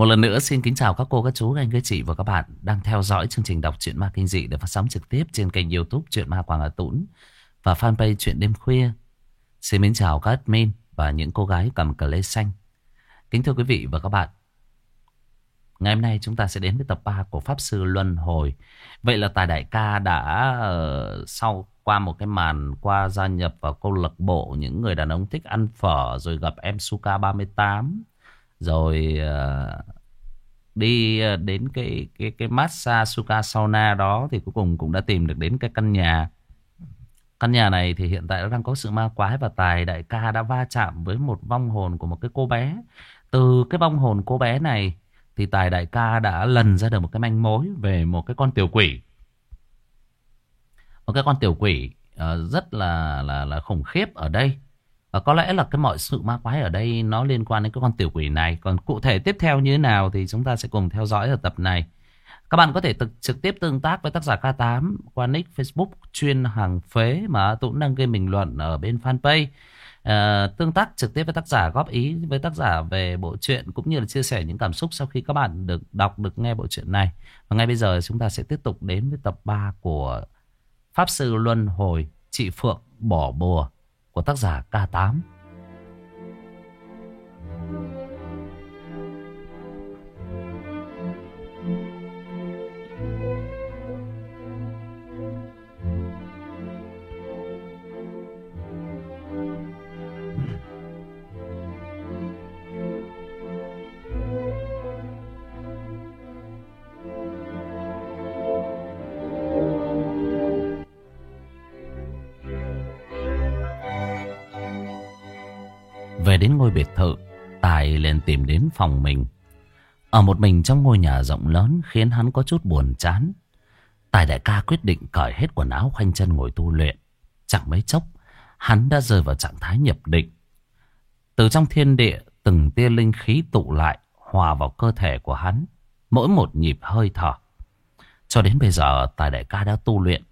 Một lần nữa xin kính chào các cô, các chú, các anh, các chị và các bạn đang theo dõi chương trình đọc truyện ma kinh dị được phát sóng trực tiếp trên kênh youtube Truyện Ma Quảng Hà Tũng và fanpage Truyện Đêm Khuya. Xin mến chào các admin và những cô gái cầm cờ lê xanh. Kính thưa quý vị và các bạn, ngày hôm nay chúng ta sẽ đến với tập 3 của Pháp Sư Luân Hồi. Vậy là Tài Đại ca đã uh, sau qua một cái màn qua gia nhập vào câu lạc bộ những người đàn ông thích ăn phở rồi gặp em Suka 38 rồi uh, đi ờ, đến cái cái cái massage Suka sauna đó thì cuối cùng cũng đã tìm được đến cái căn nhà. Căn nhà này thì hiện tại nó đang có sự ma quái và tài đại ca đã va chạm với một vong hồn của một cái cô bé. Từ cái vong hồn cô bé này thì tài đại ca đã lần ra được một cái manh mối về một cái con tiểu quỷ. Một cái con tiểu quỷ uh, rất là là là khủng khiếp ở đây à, có lẽ là cái mọi sự ma quái ở đây nó liên quan đến cái con tiểu quỷ này. Còn cụ thể tiếp theo như thế nào thì chúng ta sẽ cùng theo dõi ở tập này. Các bạn có thể thực, trực tiếp tương tác với tác giả K8 qua nick Facebook chuyên hàng phế mà Tũng đang gây bình luận ở bên fanpage. À, tương tác trực tiếp với tác giả góp ý với tác giả về bộ truyện cũng như là chia sẻ những cảm xúc sau khi các bạn được đọc được nghe bộ truyện này. Và ngay bây giờ chúng ta sẽ tiếp tục đến với tập 3 của Pháp Sư Luân Hồi Chị Phượng Bỏ Bùa của tác giả K8. Liền tìm đến phòng mình. Ở một mình trong ngôi nhà rộng lớn khiến hắn có chút buồn chán. Tài đại ca quyết định cởi hết quần áo khoanh chân ngồi tu luyện. Chẳng mấy chốc, hắn đã rơi vào trạng thái nhập định. Từ trong thiên địa, từng tia linh khí tụ lại, hòa vào cơ thể của hắn. Mỗi một nhịp hơi thở. Cho đến bây giờ, Tài đại ca đã tu luyện.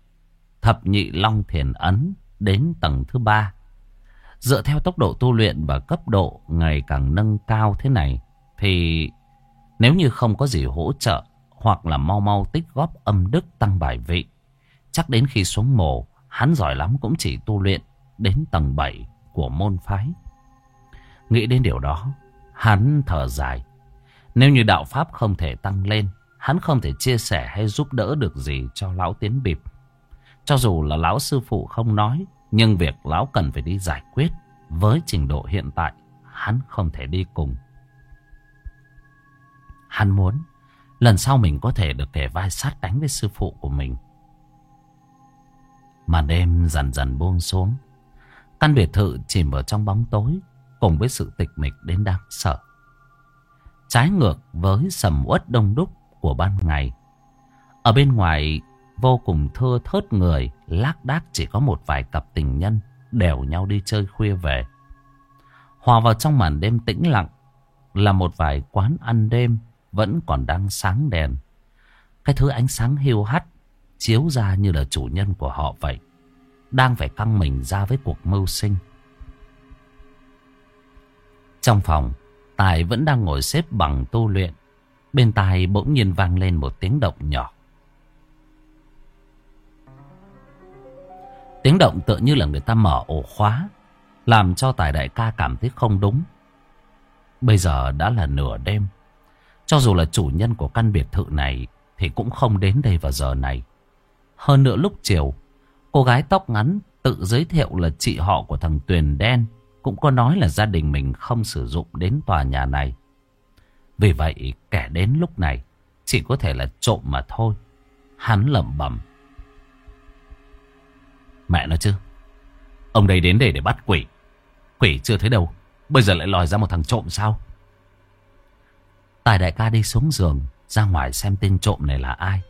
Thập nhị long thiền ấn đến tầng thứ ba. Dựa theo tốc độ tu luyện và cấp độ ngày càng nâng cao thế này, Thì nếu như không có gì hỗ trợ Hoặc là mau mau tích góp âm đức tăng bài vị, Chắc đến khi xuống mồ, Hắn giỏi lắm cũng chỉ tu luyện đến tầng 7 của môn phái. Nghĩ đến điều đó, Hắn thở dài. Nếu như đạo Pháp không thể tăng lên, Hắn không thể chia sẻ hay giúp đỡ được gì cho lão tiến bịp. Cho dù là lão sư phụ không nói nhưng việc lão cần phải đi giải quyết với trình độ hiện tại, hắn không thể đi cùng. Hắn muốn lần sau mình có thể được kể vai sát đánh với sư phụ của mình. Màn đêm dần dần buông xuống. Căn biệt thự chìm vào trong bóng tối cùng với sự tịch mịch đến đáng sợ. Trái ngược với sầm uất đông đúc của ban ngày. Ở bên ngoài vô cùng thưa thớt người, lác đác chỉ có một vài cặp tình nhân đều nhau đi chơi khuya về. Hòa vào trong màn đêm tĩnh lặng là một vài quán ăn đêm vẫn còn đang sáng đèn. Cái thứ ánh sáng hiu hắt chiếu ra như là chủ nhân của họ vậy. Đang phải căng mình ra với cuộc mưu sinh. Trong phòng, Tài vẫn đang ngồi xếp bằng tu luyện. Bên tai bỗng nhiên vang lên một tiếng động nhỏ. Tiếng động tựa như là người ta mở ổ khóa, Làm cho tài đại ca cảm thấy không đúng. Bây giờ đã là nửa đêm. Cho dù là chủ nhân của căn biệt thự này Thì cũng không đến đây vào giờ này. Hơn nữa lúc chiều, Cô gái tóc ngắn tự giới thiệu là chị họ của thằng Tuyền Đen Cũng có nói là gia đình mình không sử dụng đến tòa nhà này. Vì vậy, kẻ đến lúc này Chỉ có thể là trộm mà thôi. Hắn lẩm bẩm. Mẹ nó chứ. Ông đây đến để để bắt quỷ. Quỷ chưa thấy đâu. Bây giờ lại lòi ra một thằng trộm sao? Tài đại ca đi xuống giường, Ra ngoài xem tên trộm này là ai.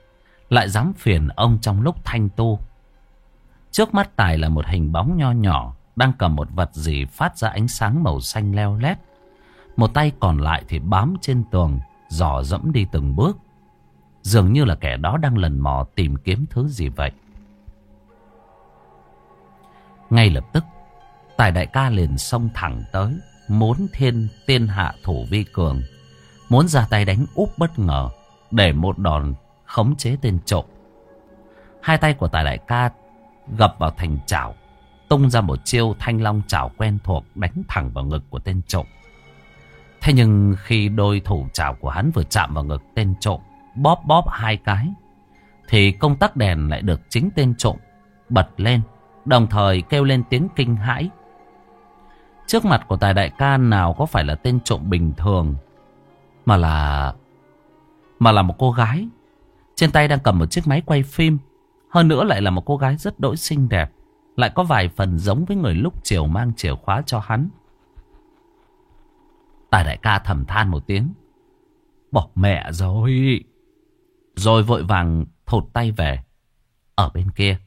Lại dám phiền ông trong lúc thanh tu. Trước mắt Tài là một hình bóng nho nhỏ, Đang cầm một vật gì phát ra ánh sáng màu xanh leo lét. Một tay còn lại thì bám trên tường, Dò dẫm đi từng bước. Dường như là kẻ đó đang lần mò tìm kiếm thứ gì vậy ngay lập tức, Tài đại ca liền xông thẳng tới, muốn thiên tiên hạ thủ vi cường. Muốn ra tay đánh úp bất ngờ Để một đòn khống chế tên trộm. Hai tay của tài đại ca Gập vào thành chảo Tung ra một chiêu thanh long chảo quen thuộc Đánh thẳng vào ngực của tên trộm. Thế nhưng khi đôi thủ chảo của hắn vừa chạm vào ngực tên trộm Bóp bóp hai cái Thì công tắc đèn lại được chính tên trộm Bật lên. Đồng thời kêu lên tiếng kinh hãi. Trước mặt của tài đại ca nào có phải là tên trộm bình thường, Mà là Mà là một cô gái. Trên tay đang cầm một chiếc máy quay phim, Hơn nữa lại là một cô gái rất đỗi xinh đẹp, Lại có vài phần giống với người lúc chiều mang chìa khóa cho hắn. Tài đại ca thầm than một tiếng. Bỏ mẹ rồi. Rồi vội vàng thột tay về, Ở bên kia.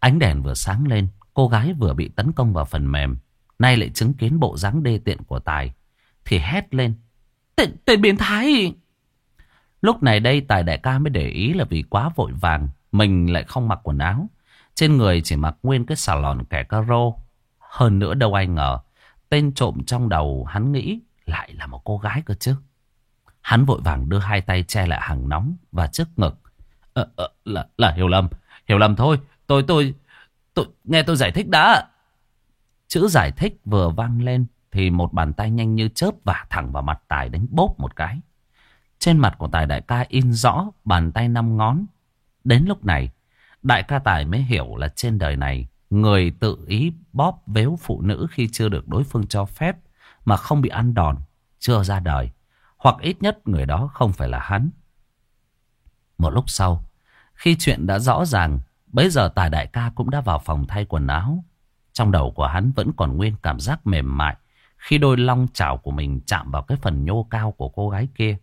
Ánh đèn vừa sáng lên Cô gái vừa bị tấn công vào phần mềm. Nay lại chứng kiến bộ dáng đê tiện của Tài. Thì hét lên Tên, tên biến thái! Lúc này đây Tài đại ca mới để ý là vì quá vội vàng Mình lại không mặc quần áo. Trên người chỉ mặc nguyên cái xà lòn kẻ caro. Hơn nữa đâu ai ngờ Tên trộm trong đầu hắn nghĩ Lại là một cô gái cơ chứ. Hắn vội vàng đưa hai tay che lại hàng nóng Và trước ngực. Ờ, ờ, là, là hiểu lầm. Hiểu lầm thôi Tôi tôi tôi Nghe tôi giải thích đã Chữ giải thích vừa vang lên thì một bàn tay nhanh như chớp vả thẳng vào mặt Tài đánh bốp một cái. Trên mặt của Tài đại ca in rõ bàn tay năm ngón. Đến lúc này, đại ca Tài mới hiểu là trên đời này, người tự ý bóp véo phụ nữ khi chưa được đối phương cho phép mà không bị ăn đòn, chưa ra đời. Hoặc ít nhất người đó không phải là hắn. Một lúc sau, khi chuyện đã rõ ràng, bấy giờ Tài đại ca cũng đã vào phòng thay quần áo. Trong đầu của hắn vẫn còn nguyên cảm giác mềm mại khi đôi long chảo của mình chạm vào cái phần nhô cao của cô gái kia.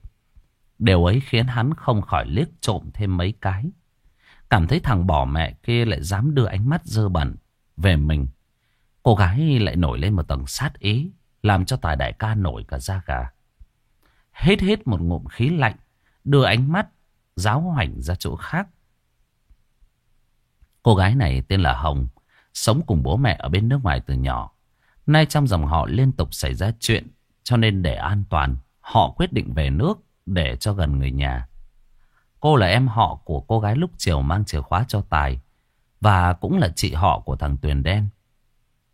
Điều ấy khiến hắn không khỏi liếc trộm thêm mấy cái. Cảm thấy thằng bỏ mẹ kia lại dám đưa ánh mắt dơ bẩn về mình. Cô gái lại nổi lên một tầng sát ý, làm cho tài đại ca nổi cả da gà. Hết hết một ngụm khí lạnh, đưa ánh mắt giáo hoảnh ra chỗ khác. Cô gái này tên là Hồng, Sống cùng bố mẹ ở bên nước ngoài từ nhỏ. Nay trong dòng họ liên tục xảy ra chuyện. Cho nên để an toàn, họ quyết định về nước để cho gần người nhà. Cô là em họ của cô gái lúc chiều mang chìa khóa cho Tài. Và cũng là chị họ của thằng Tuyền Đen.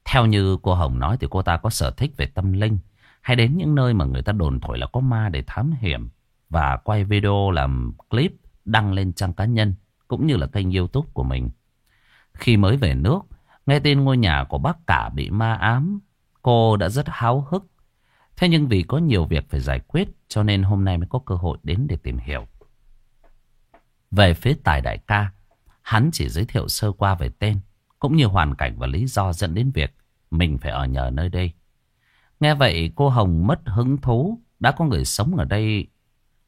Theo như cô Hồng nói thì cô ta có sở thích về tâm linh. Hay đến những nơi mà người ta đồn thổi là có ma để thám hiểm. Và quay video làm clip đăng lên trang cá nhân. Cũng như là kênh youtube của mình. Khi mới về nước Nghe tin ngôi nhà của bác cả bị ma ám, cô đã rất háo hức. Thế nhưng vì có nhiều việc phải giải quyết cho nên hôm nay mới có cơ hội đến để tìm hiểu. Về phía tài đại ca, hắn chỉ giới thiệu sơ qua về tên, cũng như hoàn cảnh và lý do dẫn đến việc mình phải ở nhờ nơi đây. Nghe vậy cô Hồng mất hứng thú, đã có người sống ở đây,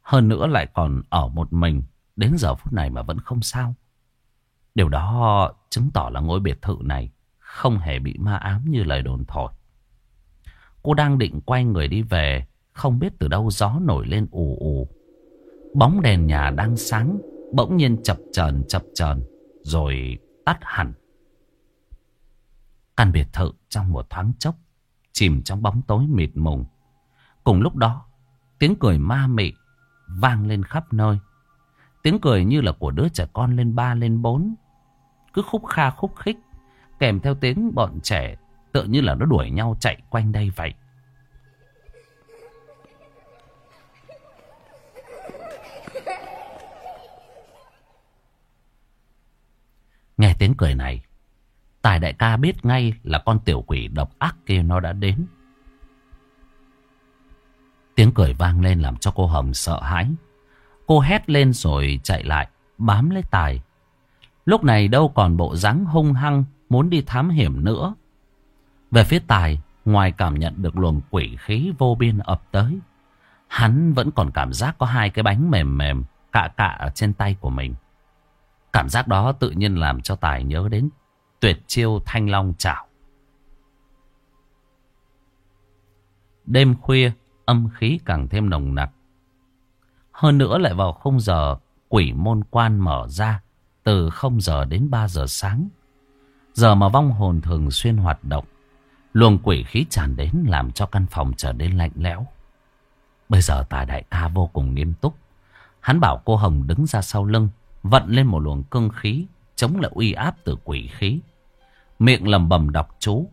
hơn nữa lại còn ở một mình, đến giờ phút này mà vẫn không sao. Điều đó chứng tỏ là ngôi biệt thự này không hề bị ma ám như lời đồn thổi. Cô đang định quay người đi về, không biết từ đâu gió nổi lên ù ù. Bóng đèn nhà đang sáng, bỗng nhiên chập chờn chập chờn rồi tắt hẳn. Căn biệt thự trong một thoáng chốc, chìm trong bóng tối mịt mùng. Cùng lúc đó, tiếng cười ma mị vang lên khắp nơi. Tiếng cười như là của đứa trẻ con lên ba lên bốn cứ khúc kha khúc khích, kèm theo tiếng bọn trẻ tự như là nó đuổi nhau chạy quanh đây vậy. Nghe tiếng cười này, Tài đại ca biết ngay là con tiểu quỷ độc ác kia nó đã đến. Tiếng cười vang lên làm cho cô Hồng sợ hãi. Cô hét lên rồi chạy lại, bám lấy Tài. Lúc này đâu còn bộ dáng hung hăng muốn đi thám hiểm nữa. Về phía Tài, ngoài cảm nhận được luồng quỷ khí vô biên ập tới, hắn vẫn còn cảm giác có hai cái bánh mềm mềm cạ cạ ở trên tay của mình. Cảm giác đó tự nhiên làm cho Tài nhớ đến tuyệt chiêu thanh long chảo. Đêm khuya, âm khí càng thêm nồng nặc. Hơn nữa lại vào khung giờ quỷ môn quan mở ra từ 0 giờ đến 3 giờ sáng. Giờ mà vong hồn thường xuyên hoạt động, luồng quỷ khí tràn đến làm cho căn phòng trở nên lạnh lẽo. Bây giờ tài đại ca vô cùng nghiêm túc. Hắn bảo cô Hồng đứng ra sau lưng, vận lên một luồng cương khí, chống lại uy áp từ quỷ khí. Miệng lầm bầm đọc chú.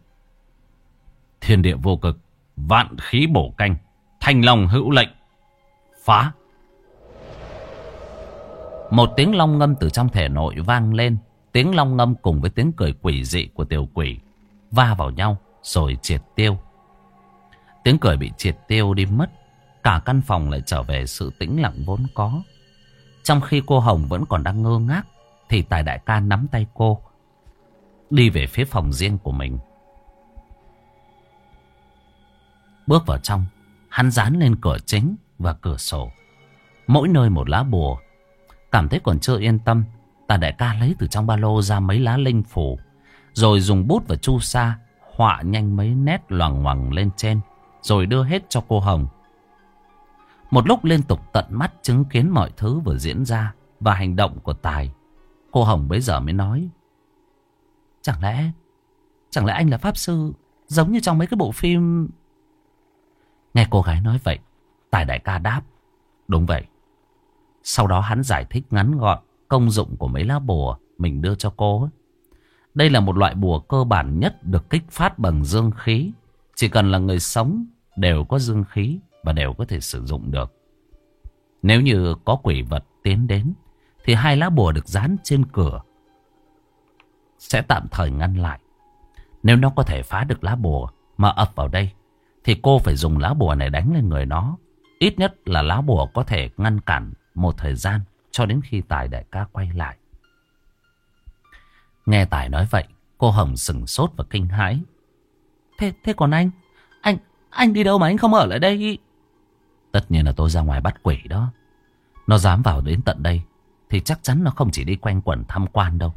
Thiên địa vô cực, vạn khí bổ canh, thanh long hữu lệnh, phá. Một tiếng long ngâm từ trong thể nội vang lên. Tiếng long ngâm cùng với tiếng cười quỷ dị của tiểu quỷ va vào nhau rồi triệt tiêu. Tiếng cười bị triệt tiêu đi mất. Cả căn phòng lại trở về sự tĩnh lặng vốn có. Trong khi cô Hồng vẫn còn đang ngơ ngác thì Tài Đại ca nắm tay cô đi về phía phòng riêng của mình. Bước vào trong, hắn dán lên cửa chính và cửa sổ. Mỗi nơi một lá bùa Cảm thấy còn chưa yên tâm Tà đại ca lấy từ trong ba lô ra mấy lá linh phủ, Rồi dùng bút và chu sa Họa nhanh mấy nét loằng ngoằng lên trên, Rồi đưa hết cho cô Hồng. Một lúc liên tục tận mắt chứng kiến mọi thứ vừa diễn ra Và hành động của Tài, Cô Hồng bấy giờ mới nói, Chẳng lẽ Chẳng lẽ anh là pháp sư Giống như trong mấy cái bộ phim? Nghe cô gái nói vậy, Tài đại ca đáp, Đúng vậy sau đó hắn giải thích ngắn gọn công dụng của mấy lá bùa mình đưa cho cô. Đây là một loại bùa cơ bản nhất được kích phát bằng dương khí. Chỉ cần là người sống đều có dương khí và đều có thể sử dụng được. Nếu như có quỷ vật tiến đến, thì hai lá bùa được dán trên cửa sẽ tạm thời ngăn lại. Nếu nó có thể phá được lá bùa mà ập vào đây, thì cô phải dùng lá bùa này đánh lên người nó. Ít nhất là lá bùa có thể ngăn cản một thời gian cho đến khi Tài đại ca quay lại. Nghe Tài nói vậy, cô Hồng sừng sốt và kinh hãi. Thế thế còn anh? Anh anh đi đâu mà anh không ở lại đây? Tất nhiên là tôi ra ngoài bắt quỷ đó. Nó dám vào đến tận đây thì chắc chắn nó không chỉ đi quanh quẩn tham quan đâu.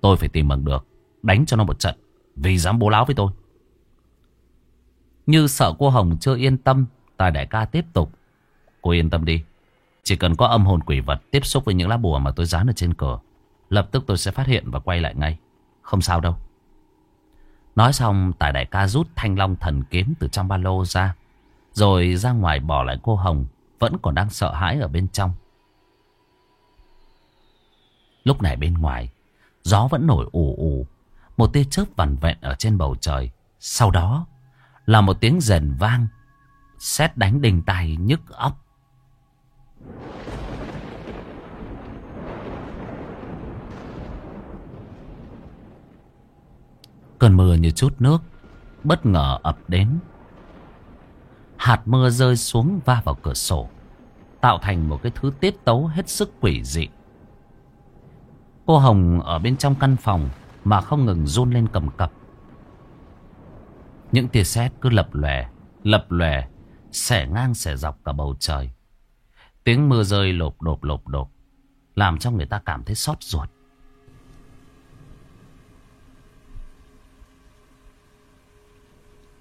Tôi phải tìm bằng được, đánh cho nó một trận vì dám bố láo với tôi. Như sợ cô Hồng chưa yên tâm, Tài đại ca tiếp tục. Cô yên tâm đi, chỉ cần có âm hồn quỷ vật tiếp xúc với những lá bùa mà tôi dán ở trên cửa. Lập tức tôi sẽ phát hiện và quay lại ngay. Không sao đâu. Nói xong tài đại ca rút thanh long thần kiếm từ trong ba lô ra. Rồi ra ngoài bỏ lại cô Hồng. Vẫn còn đang sợ hãi ở bên trong. Lúc này bên ngoài. Gió vẫn nổi ù ù. Một tia chớp vằn vẹn ở trên bầu trời. Sau đó là một tiếng rền vang. Xét đánh đình tài nhức óc. Cơn mưa như chút nước, Bất ngờ ập đến. Hạt mưa rơi xuống va vào cửa sổ, Tạo thành một cái thứ tiết tấu hết sức quỷ dị. Cô Hồng ở bên trong căn phòng Mà không ngừng run lên cầm cập. Những tia sét cứ lập lòe Lập lòe, Xẻ ngang xẻ dọc cả bầu trời. Tiếng mưa rơi lộp đột lộp đột Làm cho người ta cảm thấy xót ruột.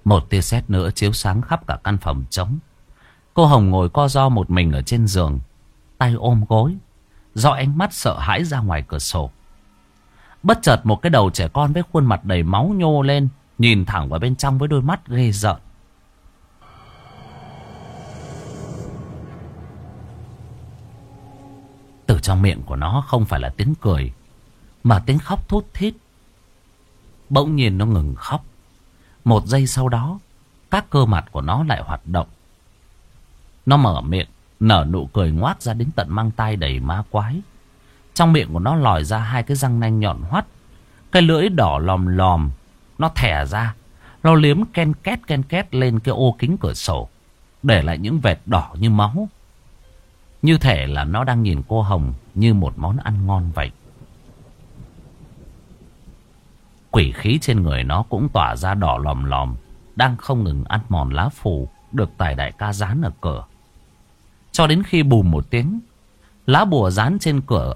Một tia sét nữa chiếu sáng khắp cả căn phòng trống. Cô Hồng ngồi co do một mình ở trên giường, tay ôm gối, do ánh mắt sợ hãi ra ngoài cửa sổ. Bất chợt một cái đầu trẻ con với khuôn mặt đầy máu nhô lên, nhìn thẳng vào bên trong với đôi mắt ghê rợn. Từ trong miệng của nó không phải là tiếng cười, mà tiếng khóc thút thít. Bỗng nhiên nó ngừng khóc. Một giây sau đó, các cơ mặt của nó lại hoạt động. Nó mở miệng, nở nụ cười ngoác ra đến tận mang tay đầy ma quái. Trong miệng của nó lòi ra hai cái răng nanh nhọn hoắt. Cái lưỡi đỏ lòm lòm, nó thẻ ra. Nó liếm ken két ken két lên cái ô kính cửa sổ. Để lại những vệt đỏ như máu. Như thể là nó đang nhìn cô Hồng như một món ăn ngon vậy. Quỷ khí trên người nó cũng tỏa ra đỏ lòm lòm. Đang không ngừng ăn mòn lá phủ được tài đại ca dán ở cửa. Cho đến khi bùm một tiếng, lá bùa dán trên cửa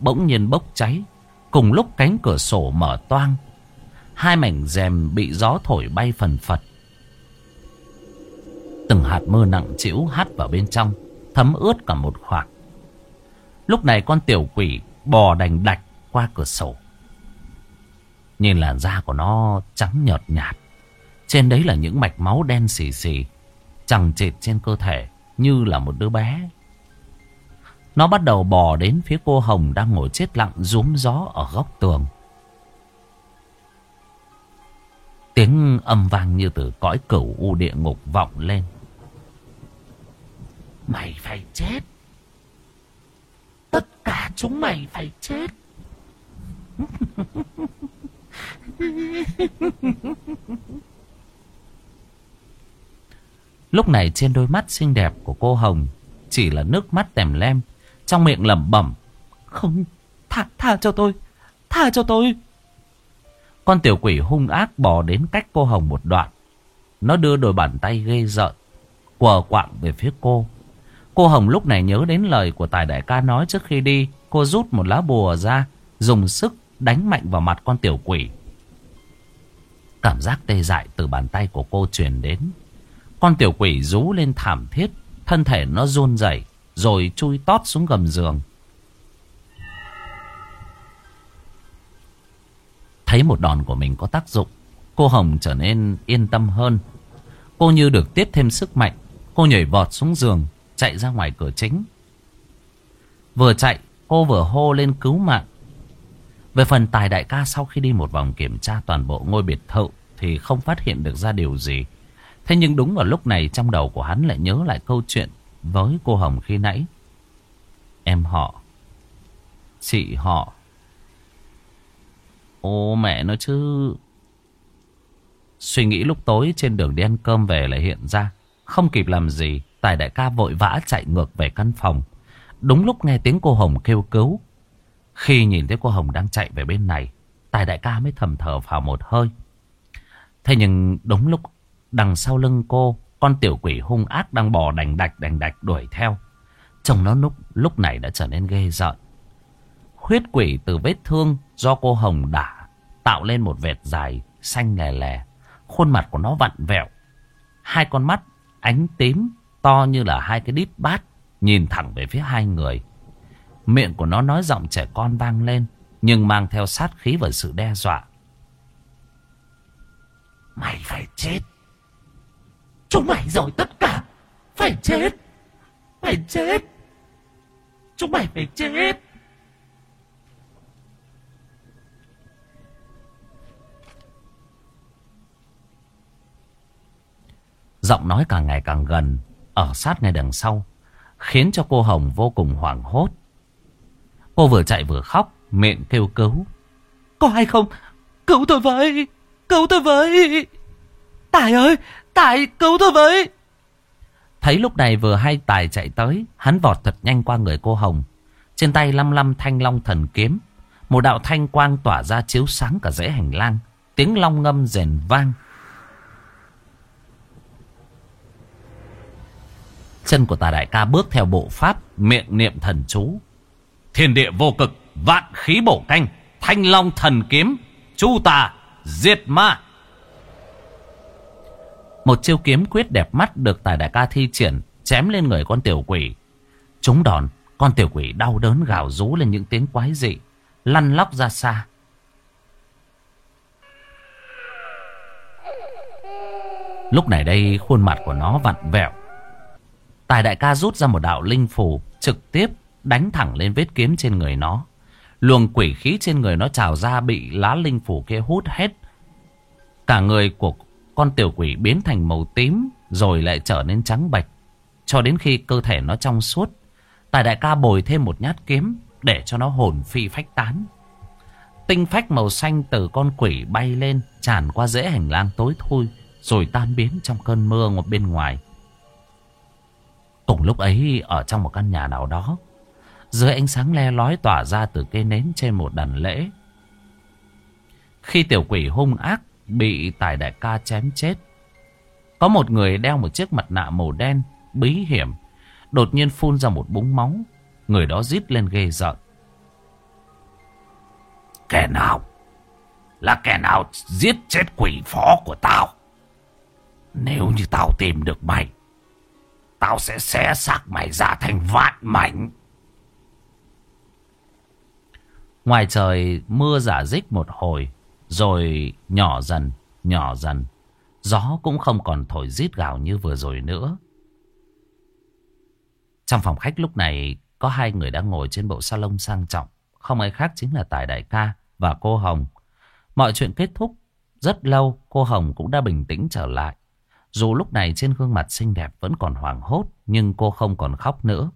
bỗng nhiên bốc cháy. Cùng lúc cánh cửa sổ mở toang, hai mảnh rèm bị gió thổi bay phần phật. Từng hạt mưa nặng chịu hắt vào bên trong, thấm ướt cả một khoảng. Lúc này con tiểu quỷ bò đành đạch qua cửa sổ. Nhìn làn da của nó trắng nhợt nhạt. Trên đấy là những mạch máu đen xì xì. Chẳng chịt trên cơ thể Như là một đứa bé Nó bắt đầu bò đến phía cô Hồng Đang ngồi chết lặng rúm gió ở góc tường Tiếng âm vang như từ cõi cửu u địa ngục vọng lên Mày phải chết Tất cả chúng mày phải chết Lúc này trên đôi mắt xinh đẹp của cô Hồng Chỉ là nước mắt tèm lem Trong miệng lẩm bẩm Không, tha, tha cho tôi Tha cho tôi. Con tiểu quỷ hung ác bò đến cách cô Hồng một đoạn. Nó đưa đôi bàn tay ghê rợn Quờ quạng về phía cô. Cô Hồng lúc này nhớ đến lời của Tài Đại ca nói trước khi đi Cô rút một lá bùa ra Dùng sức đánh mạnh vào mặt con tiểu quỷ. Cảm giác tê dại từ bàn tay của cô truyền đến. Con tiểu quỷ rú lên thảm thiết, Thân thể nó run rẩy, Rồi chui tót xuống gầm giường. Thấy một đòn của mình có tác dụng, Cô Hồng trở nên yên tâm hơn. Cô như được tiếp thêm sức mạnh, Cô nhảy vọt xuống giường, Chạy ra ngoài cửa chính. Vừa chạy, cô vừa hô lên cứu mạng. Về phần tài đại ca sau khi đi một vòng kiểm tra toàn bộ ngôi biệt thự Thì không phát hiện được ra điều gì Thế nhưng đúng vào lúc này trong đầu của hắn lại nhớ lại câu chuyện với cô Hồng khi nãy. Em họ. Chị họ. Ô mẹ nó chứ. Suy nghĩ lúc tối trên đường đi ăn cơm về lại hiện ra. Không kịp làm gì. Tài đại ca vội vã chạy ngược về căn phòng. Đúng lúc nghe tiếng cô Hồng kêu cứu. Khi nhìn thấy cô Hồng đang chạy về bên này. Tài đại ca mới thầm thở vào một hơi. Thế nhưng đúng lúc Đằng sau lưng cô Con tiểu quỷ hung ác đang bò đành đạch đành đạch đuổi theo Trông nó lúc, lúc này đã trở nên ghê rợn Huyết quỷ từ vết thương do cô Hồng đả Tạo lên một vệt dài xanh lè lè Khuôn mặt của nó vặn vẹo Hai con mắt ánh tím To như là hai cái đít bát Nhìn thẳng về phía hai người Miệng của nó nói giọng trẻ con vang lên, Nhưng mang theo sát khí và sự đe dọa. Mày phải chết. Chúng mày rồi tất cả. Phải chết. Phải chết. Chúng mày phải chết. Giọng nói càng ngày càng gần, Ở sát ngay đằng sau, Khiến cho cô Hồng vô cùng hoảng hốt. Cô vừa chạy vừa khóc, Miệng kêu cứu. Có hay không? Cứu tôi với! Cứu tôi với! Tài ơi! Tài, cứu tôi với! Thấy lúc này vừa hay Tài chạy tới, Hắn vọt thật nhanh qua người cô Hồng. Trên tay lăm lăm thanh long thần kiếm, Một đạo thanh quang tỏa ra chiếu sáng cả dãy hành lang. Tiếng long ngâm rền vang. Chân của tà đại ca bước theo bộ pháp Miệng niệm thần chú. Thiên địa vô cực Vạn khí bổ canh Thanh long thần kiếm Chu tà Diệt ma một chiêu kiếm quyết đẹp mắt được tài đại ca thi triển chém lên người con tiểu quỷ. Chúng đòn, con tiểu quỷ đau đớn gào rú lên những tiếng quái dị, lăn lóc ra xa. Lúc này đây khuôn mặt của nó vặn vẹo. Tài đại ca rút ra một đạo linh phù trực tiếp đánh thẳng lên vết kiếm trên người nó. Luồng quỷ khí trên người nó trào ra bị lá linh phủ kia hút hết. Cả người của con tiểu quỷ biến thành màu tím rồi lại trở nên trắng bạch. Cho đến khi cơ thể nó trong suốt, tài đại ca bồi thêm một nhát kiếm để cho nó hồn phi phách tán. Tinh phách màu xanh từ con quỷ bay lên tràn qua rễ hành lang tối thui rồi tan biến trong cơn mưa bên ngoài. Cùng lúc ấy ở trong một căn nhà nào đó, dưới ánh sáng le lói tỏa ra từ cây nến trên một đàn lễ. Khi tiểu quỷ hung ác bị tài đại ca chém chết. Có một người đeo một chiếc mặt nạ màu đen, bí hiểm, đột nhiên phun ra một búng máu. Người đó rít lên ghê giận. Kẻ nào? Là kẻ nào giết chết quỷ phó của tao? Nếu như tao tìm được mày, tao sẽ xé xác mày ra thành vạn mảnh. Ngoài trời mưa giả dích một hồi rồi nhỏ dần, nhỏ dần. Gió cũng không còn thổi rít gào như vừa rồi nữa. Trong phòng khách lúc này có hai người đang ngồi trên bộ salon sang trọng. Không ai khác chính là Tài Đại ca và cô Hồng. Mọi chuyện kết thúc rất lâu cô Hồng cũng đã bình tĩnh trở lại. Dù lúc này trên gương mặt xinh đẹp vẫn còn hoảng hốt nhưng cô không còn khóc nữa.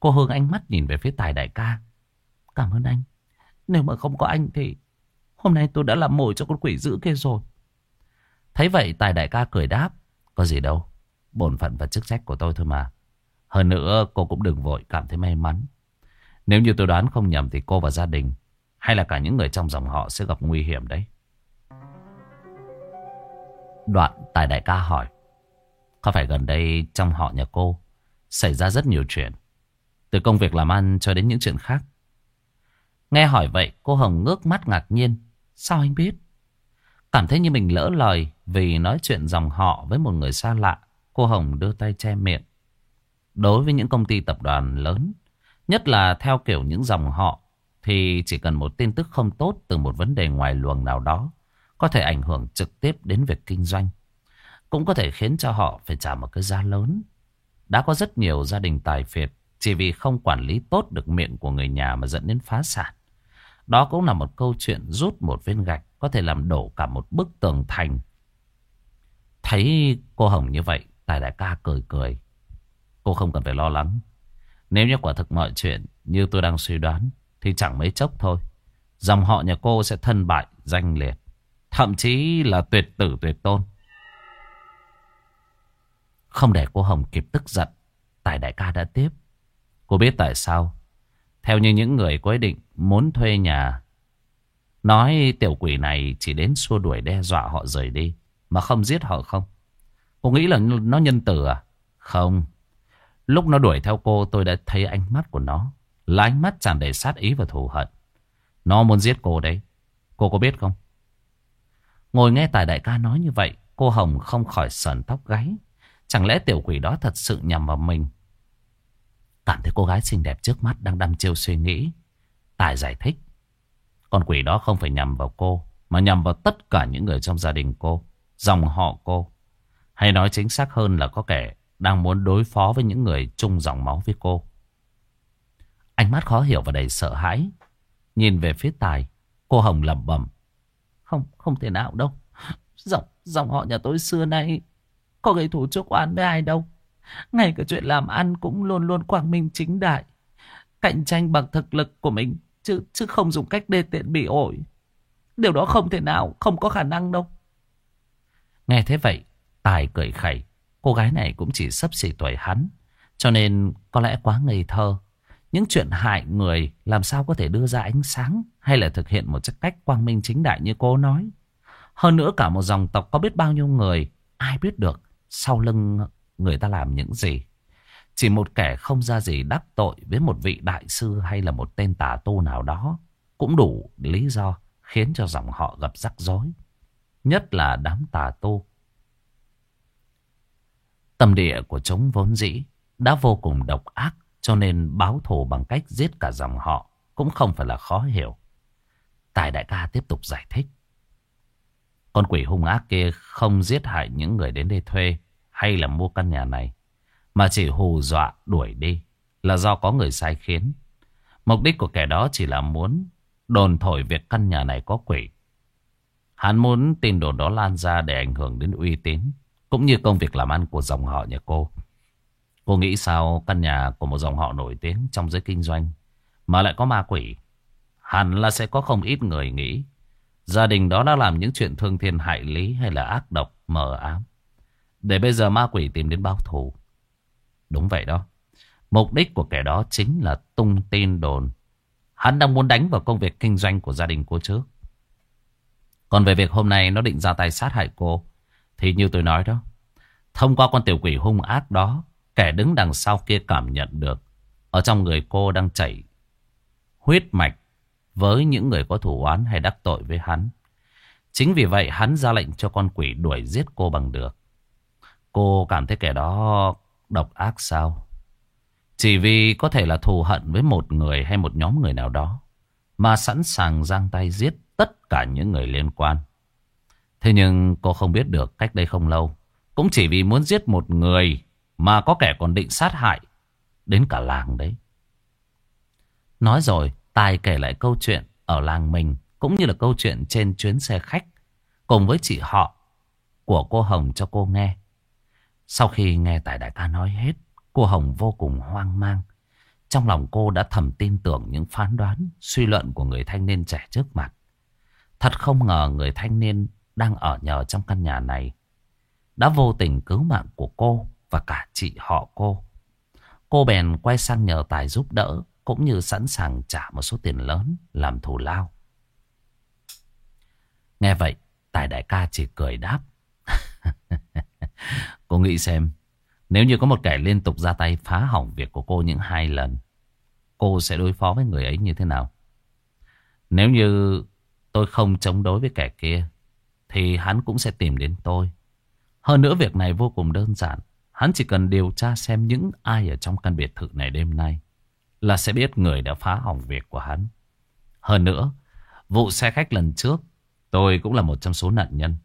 Cô hướng ánh mắt nhìn về phía Tài Đại ca. Cảm ơn anh. Nếu mà không có anh thì hôm nay tôi đã làm mồi cho con quỷ dữ kia rồi. Thấy vậy, Tài Đại ca cười đáp. Có gì đâu. Bổn phận và chức trách của tôi thôi mà. Hơn nữa, cô cũng đừng vội cảm thấy may mắn. Nếu như tôi đoán không nhầm thì cô và gia đình hay là cả những người trong dòng họ sẽ gặp nguy hiểm đấy. Đoạn Tài Đại ca hỏi. Có phải gần đây trong họ nhà cô xảy ra rất nhiều chuyện. Từ công việc làm ăn cho đến những chuyện khác. Nghe hỏi vậy cô Hồng ngước mắt ngạc nhiên. Sao anh biết? Cảm thấy như mình lỡ lời vì nói chuyện dòng họ với một người xa lạ. Cô Hồng đưa tay che miệng. Đối với những công ty tập đoàn lớn, nhất là theo kiểu những dòng họ, thì chỉ cần một tin tức không tốt từ một vấn đề ngoài luồng nào đó, có thể ảnh hưởng trực tiếp đến việc kinh doanh. Cũng có thể khiến cho họ phải trả một cái giá lớn. Đã có rất nhiều gia đình tài phiệt chỉ vì không quản lý tốt được miệng của người nhà mà dẫn đến phá sản. Đó cũng là một câu chuyện rút một viên gạch có thể làm đổ cả một bức tường thành. Thấy cô Hồng như vậy, Tài Đại ca cười cười. Cô không cần phải lo lắng. Nếu như quả thực mọi chuyện như tôi đang suy đoán thì chẳng mấy chốc thôi. Dòng họ nhà cô sẽ thân bại, danh liệt. Thậm chí là tuyệt tử tuyệt tôn. Không để cô Hồng kịp tức giận. Tài đại ca đã tiếp. Cô biết tại sao? Theo như những người có ý định muốn thuê nhà. Nói tiểu quỷ này chỉ đến xua đuổi đe dọa họ rời đi. Mà không giết họ không? Cô nghĩ là nó nhân từ à? Không. Lúc nó đuổi theo cô, tôi đã thấy ánh mắt của nó. Là ánh mắt tràn đầy sát ý và thù hận. Nó muốn giết cô đấy. Cô có biết không? Ngồi nghe tài đại ca nói như vậy. Cô Hồng không khỏi sờn tóc gáy. Chẳng lẽ tiểu quỷ đó thật sự nhằm vào mình? Cảm thấy cô gái xinh đẹp trước mắt đang đăm chiêu suy nghĩ. Tài giải thích. Con quỷ đó không phải nhằm vào cô. Mà nhằm vào tất cả những người trong gia đình cô. Dòng họ cô. Hay nói chính xác hơn là có kẻ đang muốn đối phó với những người chung dòng máu với cô. Ánh mắt khó hiểu và đầy sợ hãi. Nhìn về phía Tài, cô Hồng lẩm bẩm. Không, không thể nào đâu. Dòng, dòng họ nhà tôi xưa nay có gây thủ chuốc oán với ai đâu. Ngay cả chuyện làm ăn cũng luôn luôn quang minh chính đại. Cạnh tranh bằng thực lực của mình, chứ chứ không dùng cách đê tiện bị ổi. Điều đó không thể nào, không có khả năng đâu. Nghe thế vậy, Tài cười khẩy. Cô gái này cũng chỉ sắp xỉ tuổi hắn. Cho nên có lẽ quá ngây thơ. Những chuyện hại người làm sao có thể đưa ra ánh sáng hay là thực hiện một cách quang minh chính đại như cô nói. Hơn nữa cả một dòng tộc có biết bao nhiêu người, ai biết được sau lưng người ta làm những gì. Chỉ một kẻ không ra gì đắc tội với một vị đại sư hay là một tên tà tu nào đó cũng đủ lý do khiến cho dòng họ gặp rắc rối. Nhất là đám tà tu. Tâm địa của chúng vốn dĩ đã vô cùng độc ác, cho nên báo thù bằng cách giết cả dòng họ cũng không phải là khó hiểu. Tài đại ca tiếp tục giải thích. Con quỷ hung ác kia không giết hại những người đến đây thuê hay là mua căn nhà này. Mà chỉ hù dọa đuổi đi là do có người sai khiến. Mục đích của kẻ đó chỉ là muốn đồn thổi việc căn nhà này có quỷ. Hắn muốn tin đồn đó lan ra để ảnh hưởng đến uy tín. Cũng như công việc làm ăn của dòng họ nhà cô. Cô nghĩ sao căn nhà của một dòng họ nổi tiếng trong giới kinh doanh mà lại có ma quỷ. Hẳn là sẽ có không ít người nghĩ gia đình đó đã làm những chuyện thương thiên hại lý hay là ác độc mờ ám. Để bây giờ ma quỷ tìm đến báo thù. Đúng vậy đó. Mục đích của kẻ đó chính là tung tin đồn. Hắn đang muốn đánh vào công việc kinh doanh của gia đình cô chứ. Còn về việc hôm nay nó định ra tay sát hại cô. Thì như tôi nói đó. Thông qua con tiểu quỷ hung ác đó. Kẻ đứng đằng sau kia cảm nhận được. Ở trong người cô đang chảy huyết mạch. Với những người có thủ oán hay đắc tội với hắn. Chính vì vậy hắn ra lệnh cho con quỷ đuổi giết cô bằng được. Cô cảm thấy kẻ đó độc ác sao? Chỉ vì có thể là thù hận với một người hay một nhóm người nào đó. Mà sẵn sàng giang tay giết tất cả những người liên quan. Thế nhưng cô không biết được cách đây không lâu. Cũng chỉ vì muốn giết một người mà có kẻ còn định sát hại đến cả làng đấy. Nói rồi, Tài kể lại câu chuyện ở làng mình cũng như là câu chuyện trên chuyến xe khách cùng với chị họ của cô Hồng cho cô nghe. Sau khi nghe Tài đại ca nói hết, cô Hồng vô cùng hoang mang. Trong lòng cô đã thầm tin tưởng những phán đoán, suy luận của người thanh niên trẻ trước mặt. Thật không ngờ người thanh niên đang ở nhờ trong căn nhà này đã vô tình cứu mạng của cô và cả chị họ cô. Cô bèn quay sang nhờ Tài giúp đỡ cũng như sẵn sàng trả một số tiền lớn làm thù lao. Nghe vậy, Tài đại ca chỉ cười đáp. cô nghĩ xem, nếu như có một kẻ liên tục ra tay phá hỏng việc của cô những hai lần, cô sẽ đối phó với người ấy như thế nào? Nếu như tôi không chống đối với kẻ kia, thì hắn cũng sẽ tìm đến tôi. Hơn nữa việc này vô cùng đơn giản. Hắn chỉ cần điều tra xem những ai ở trong căn biệt thự này đêm nay là sẽ biết người đã phá hỏng việc của hắn. Hơn nữa, vụ xe khách lần trước tôi cũng là một trong số nạn nhân.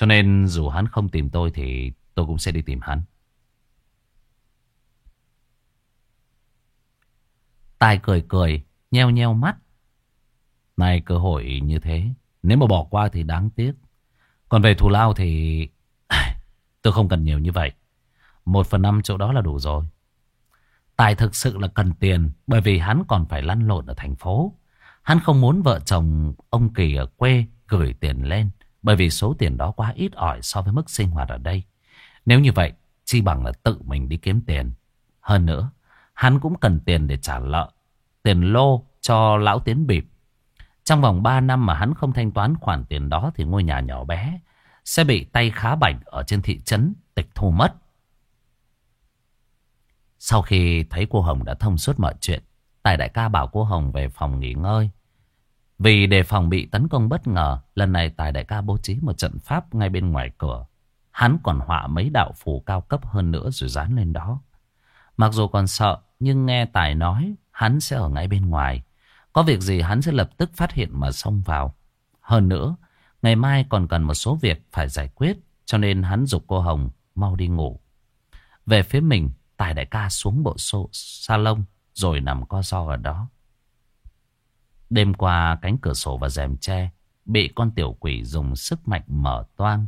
Cho nên dù hắn không tìm tôi thì tôi cũng sẽ đi tìm hắn. Tài cười cười, nheo nheo mắt. Này cơ hội như thế, nếu mà bỏ qua thì đáng tiếc. Còn về thù lao thì tôi không cần nhiều như vậy. Một phần năm chỗ đó là đủ rồi. Tài thực sự là cần tiền bởi vì hắn còn phải lăn lộn ở thành phố. Hắn không muốn vợ chồng ông Kỳ ở quê gửi tiền lên bởi vì số tiền đó quá ít ỏi so với mức sinh hoạt ở đây. Nếu như vậy, chi bằng là tự mình đi kiếm tiền. Hơn nữa, hắn cũng cần tiền để trả nợ, tiền lô cho lão tiến bịp. Trong vòng 3 năm mà hắn không thanh toán khoản tiền đó thì ngôi nhà nhỏ bé sẽ bị tay khá bảnh ở trên thị trấn tịch thu mất. Sau khi thấy cô Hồng đã thông suốt mọi chuyện, Tài đại ca bảo cô Hồng về phòng nghỉ ngơi. Vì đề phòng bị tấn công bất ngờ, lần này Tài đại ca bố trí một trận pháp ngay bên ngoài cửa. Hắn còn họa mấy đạo phù cao cấp hơn nữa rồi dán lên đó. Mặc dù còn sợ, nhưng nghe Tài nói hắn sẽ ở ngay bên ngoài. Có việc gì hắn sẽ lập tức phát hiện mà xông vào. Hơn nữa, ngày mai còn cần một số việc phải giải quyết, cho nên hắn dục cô Hồng mau đi ngủ. Về phía mình, Tài đại ca xuống bộ sô salon rồi nằm co ro ở đó. Đêm qua cánh cửa sổ và rèm tre bị con tiểu quỷ dùng sức mạnh mở toang.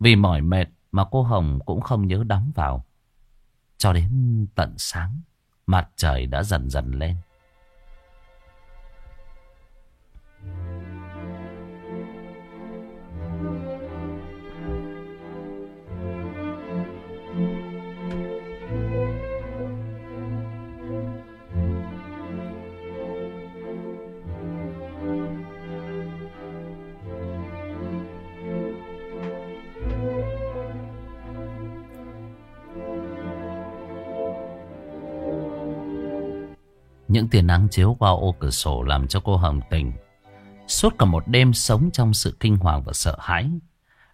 Vì mỏi mệt mà cô Hồng cũng không nhớ đóng vào. Cho đến tận sáng, mặt trời đã dần dần lên. Những tia nắng chiếu qua ô cửa sổ làm cho cô Hồng tỉnh. Suốt cả một đêm sống trong sự kinh hoàng và sợ hãi.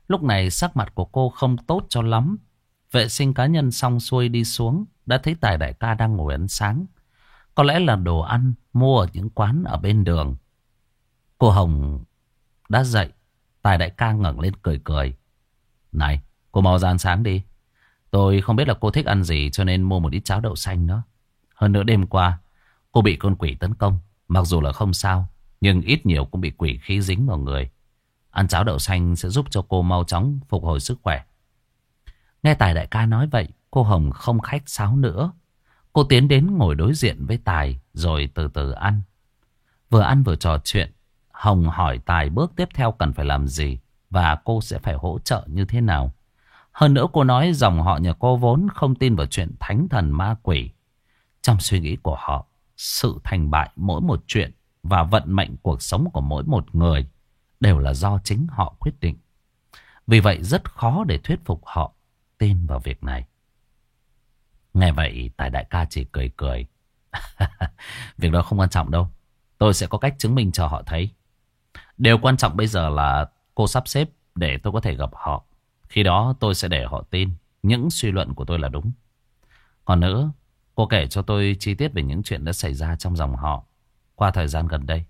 Lúc này sắc mặt của cô không tốt cho lắm. Vệ sinh cá nhân xong xuôi đi xuống, đã thấy Tài Đại ca đang ngồi ăn sáng. Có lẽ là đồ ăn mua ở những quán ở bên đường. Cô Hồng đã dậy, Tài Đại ca ngẩng lên cười cười. Này, cô mau ra ăn sáng đi. Tôi không biết là cô thích ăn gì cho nên mua một ít cháo đậu xanh đó. Hơn nữa đêm qua, Cô bị con quỷ tấn công. Mặc dù là không sao. Nhưng ít nhiều cũng bị quỷ khí dính vào người. Ăn cháo đậu xanh sẽ giúp cho cô mau chóng phục hồi sức khỏe. Nghe Tài đại ca nói vậy. Cô Hồng không khách sáo nữa. Cô tiến đến ngồi đối diện với Tài. Rồi từ từ ăn. Vừa ăn vừa trò chuyện. Hồng hỏi Tài bước tiếp theo cần phải làm gì. Và cô sẽ phải hỗ trợ như thế nào. Hơn nữa cô nói dòng họ nhà cô vốn không tin vào chuyện thánh thần ma quỷ. Trong suy nghĩ của họ, sự thành bại mỗi một chuyện và vận mệnh cuộc sống của mỗi một người đều là do chính họ quyết định. Vì vậy rất khó để thuyết phục họ tin vào việc này. Nghe vậy Tài đại ca chỉ cười cười. việc đó không quan trọng đâu. Tôi sẽ có cách chứng minh cho họ thấy. Điều quan trọng bây giờ là cô sắp xếp để tôi có thể gặp họ. Khi đó tôi sẽ để họ tin những suy luận của tôi là đúng. Còn nữa, Cô kể cho tôi chi tiết về những chuyện đã xảy ra trong dòng họ qua thời gian gần đây.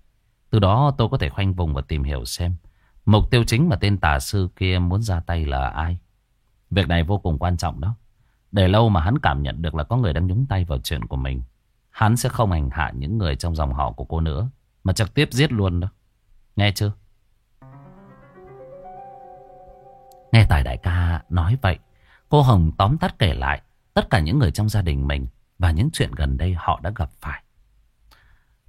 Từ đó tôi có thể khoanh vùng và tìm hiểu xem Mục tiêu chính mà tên tà sư kia muốn ra tay là ai? Việc này vô cùng quan trọng đó. Để lâu mà hắn cảm nhận được là có người đang nhúng tay vào chuyện của mình. Hắn sẽ không hành hạ những người trong dòng họ của cô nữa. Mà trực tiếp giết luôn đó. Nghe chưa? Nghe Tài Đại ca nói vậy. Cô Hồng tóm tắt kể lại tất cả những người trong gia đình mình và những chuyện gần đây họ đã gặp phải.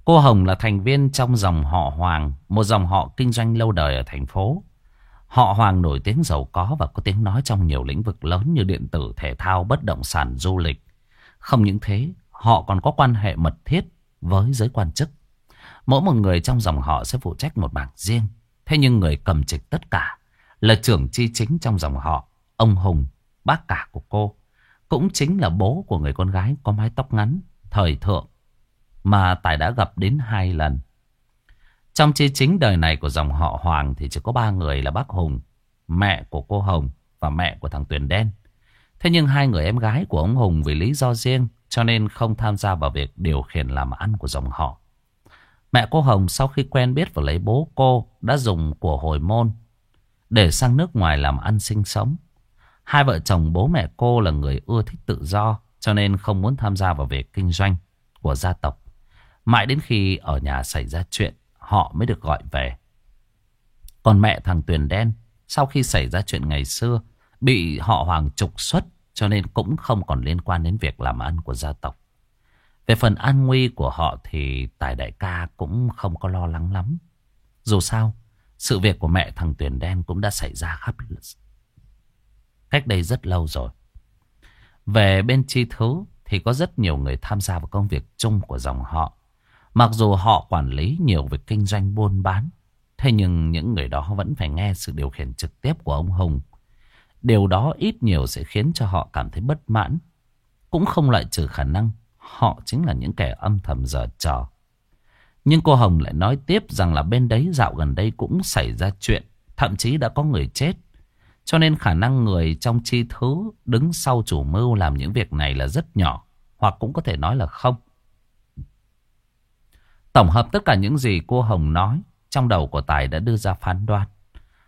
Cô Hồng là thành viên trong dòng họ Hoàng, một dòng họ kinh doanh lâu đời ở thành phố. Họ Hoàng nổi tiếng giàu có và có tiếng nói trong nhiều lĩnh vực lớn như điện tử, thể thao, bất động sản, du lịch. Không những thế, họ còn có quan hệ mật thiết với giới quan chức. Mỗi một người trong dòng họ sẽ phụ trách một bảng riêng. Thế nhưng người cầm trịch tất cả là trưởng chi chính trong dòng họ, ông Hùng, bác cả của cô. Cũng chính là bố của người con gái có mái tóc ngắn, thời thượng, mà Tài đã gặp đến hai lần. Trong chi chính đời này của dòng họ Hoàng thì chỉ có ba người là bác Hùng, mẹ của cô Hồng và mẹ của thằng Tuyền Đen. Thế nhưng hai người em gái của ông Hùng vì lý do riêng cho nên không tham gia vào việc điều khiển làm ăn của dòng họ. Mẹ cô Hồng sau khi quen biết và lấy bố cô đã dùng của hồi môn để sang nước ngoài làm ăn sinh sống. Hai vợ chồng bố mẹ cô là người ưa thích tự do cho nên không muốn tham gia vào việc kinh doanh của gia tộc. Mãi đến khi ở nhà xảy ra chuyện họ mới được gọi về. Còn mẹ thằng Tuyền Đen sau khi xảy ra chuyện ngày xưa bị họ Hoàng trục xuất cho nên cũng không còn liên quan đến việc làm ăn của gia tộc. Về phần an nguy của họ thì Tài Đại ca cũng không có lo lắng lắm. Dù sao, sự việc của mẹ thằng Tuyền Đen cũng đã xảy ra khắp cách đây rất lâu rồi. Về bên chi thứ thì có rất nhiều người tham gia vào công việc chung của dòng họ. Mặc dù họ quản lý nhiều về kinh doanh buôn bán, thế nhưng những người đó vẫn phải nghe sự điều khiển trực tiếp của ông Hùng. Điều đó ít nhiều sẽ khiến cho họ cảm thấy bất mãn. Cũng không loại trừ khả năng họ chính là những kẻ âm thầm dở trò. Nhưng cô Hồng lại nói tiếp rằng là bên đấy dạo gần đây cũng xảy ra chuyện. Thậm chí đã có người chết. Cho nên khả năng người trong chi thứ đứng sau chủ mưu làm những việc này là rất nhỏ. Hoặc cũng có thể nói là không. Tổng hợp tất cả những gì cô Hồng nói, trong đầu của Tài đã đưa ra phán đoán.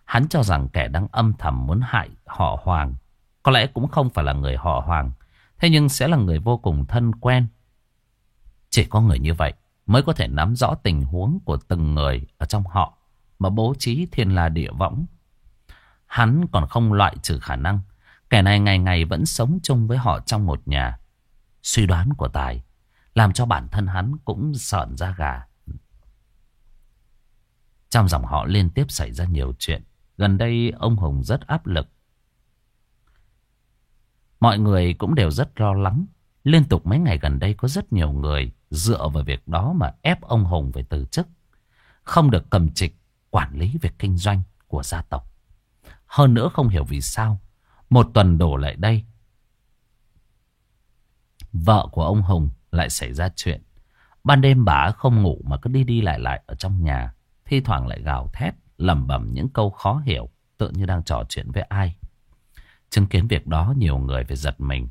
Hắn cho rằng kẻ đang âm thầm muốn hại họ Hoàng. Có lẽ cũng không phải là người họ Hoàng, thế nhưng sẽ là người vô cùng thân quen. Chỉ có người như vậy mới có thể nắm rõ tình huống của từng người ở trong họ mà bố trí thiên la địa võng. Hắn còn không loại trừ khả năng kẻ này ngày ngày vẫn sống chung với họ trong một nhà. Suy đoán của Tài làm cho bản thân hắn cũng sợn ra gà. Trong dòng họ liên tiếp xảy ra nhiều chuyện. Gần đây ông Hùng rất áp lực. Mọi người cũng đều rất lo lắng. Liên tục mấy ngày gần đây có rất nhiều người dựa vào việc đó mà ép ông Hùng về từ chức. Không được cầm trịch quản lý việc kinh doanh của gia tộc. Hơn nữa không hiểu vì sao. Một tuần đổ lại đây. Vợ của ông Hùng lại xảy ra chuyện. Ban đêm bà không ngủ mà cứ đi đi lại lại ở trong nhà. Thi thoảng lại gào thét, lẩm bẩm những câu khó hiểu, tự như đang trò chuyện với ai. Chứng kiến việc đó nhiều người phải giật mình.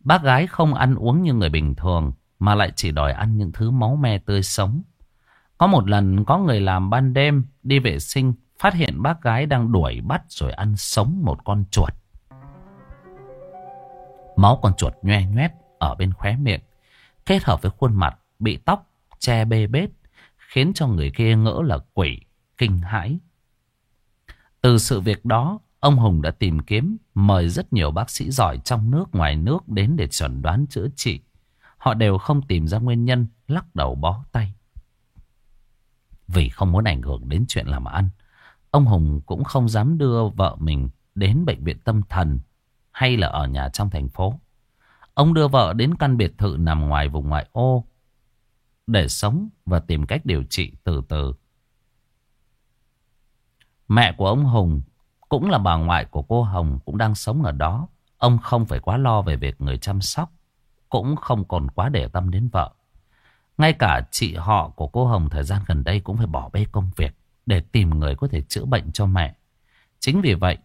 Bác gái không ăn uống như người bình thường, mà lại chỉ đòi ăn những thứ máu me tươi sống. Có một lần có người làm ban đêm đi vệ sinh, phát hiện bác gái đang đuổi bắt rồi ăn sống một con chuột. Máu con chuột nhoe nhoét ở bên khóe miệng, kết hợp với khuôn mặt bị tóc che bê bết, khiến cho người kia ngỡ là quỷ, kinh hãi. Từ sự việc đó, ông Hùng đã tìm kiếm, mời rất nhiều bác sĩ giỏi trong nước ngoài nước đến để chuẩn đoán chữa trị. Họ đều không tìm ra nguyên nhân, lắc đầu bó tay. Vì không muốn ảnh hưởng đến chuyện làm ăn, ông Hùng cũng không dám đưa vợ mình đến bệnh viện tâm thần hay là ở nhà trong thành phố. Ông đưa vợ đến căn biệt thự nằm ngoài vùng ngoại ô để sống và tìm cách điều trị từ từ. Mẹ của ông Hùng cũng là bà ngoại của cô Hồng cũng đang sống ở đó. Ông không phải quá lo về việc người chăm sóc, cũng không còn quá để tâm đến vợ. Ngay cả chị họ của cô Hồng thời gian gần đây cũng phải bỏ bê công việc để tìm người có thể chữa bệnh cho mẹ. Chính vì vậy,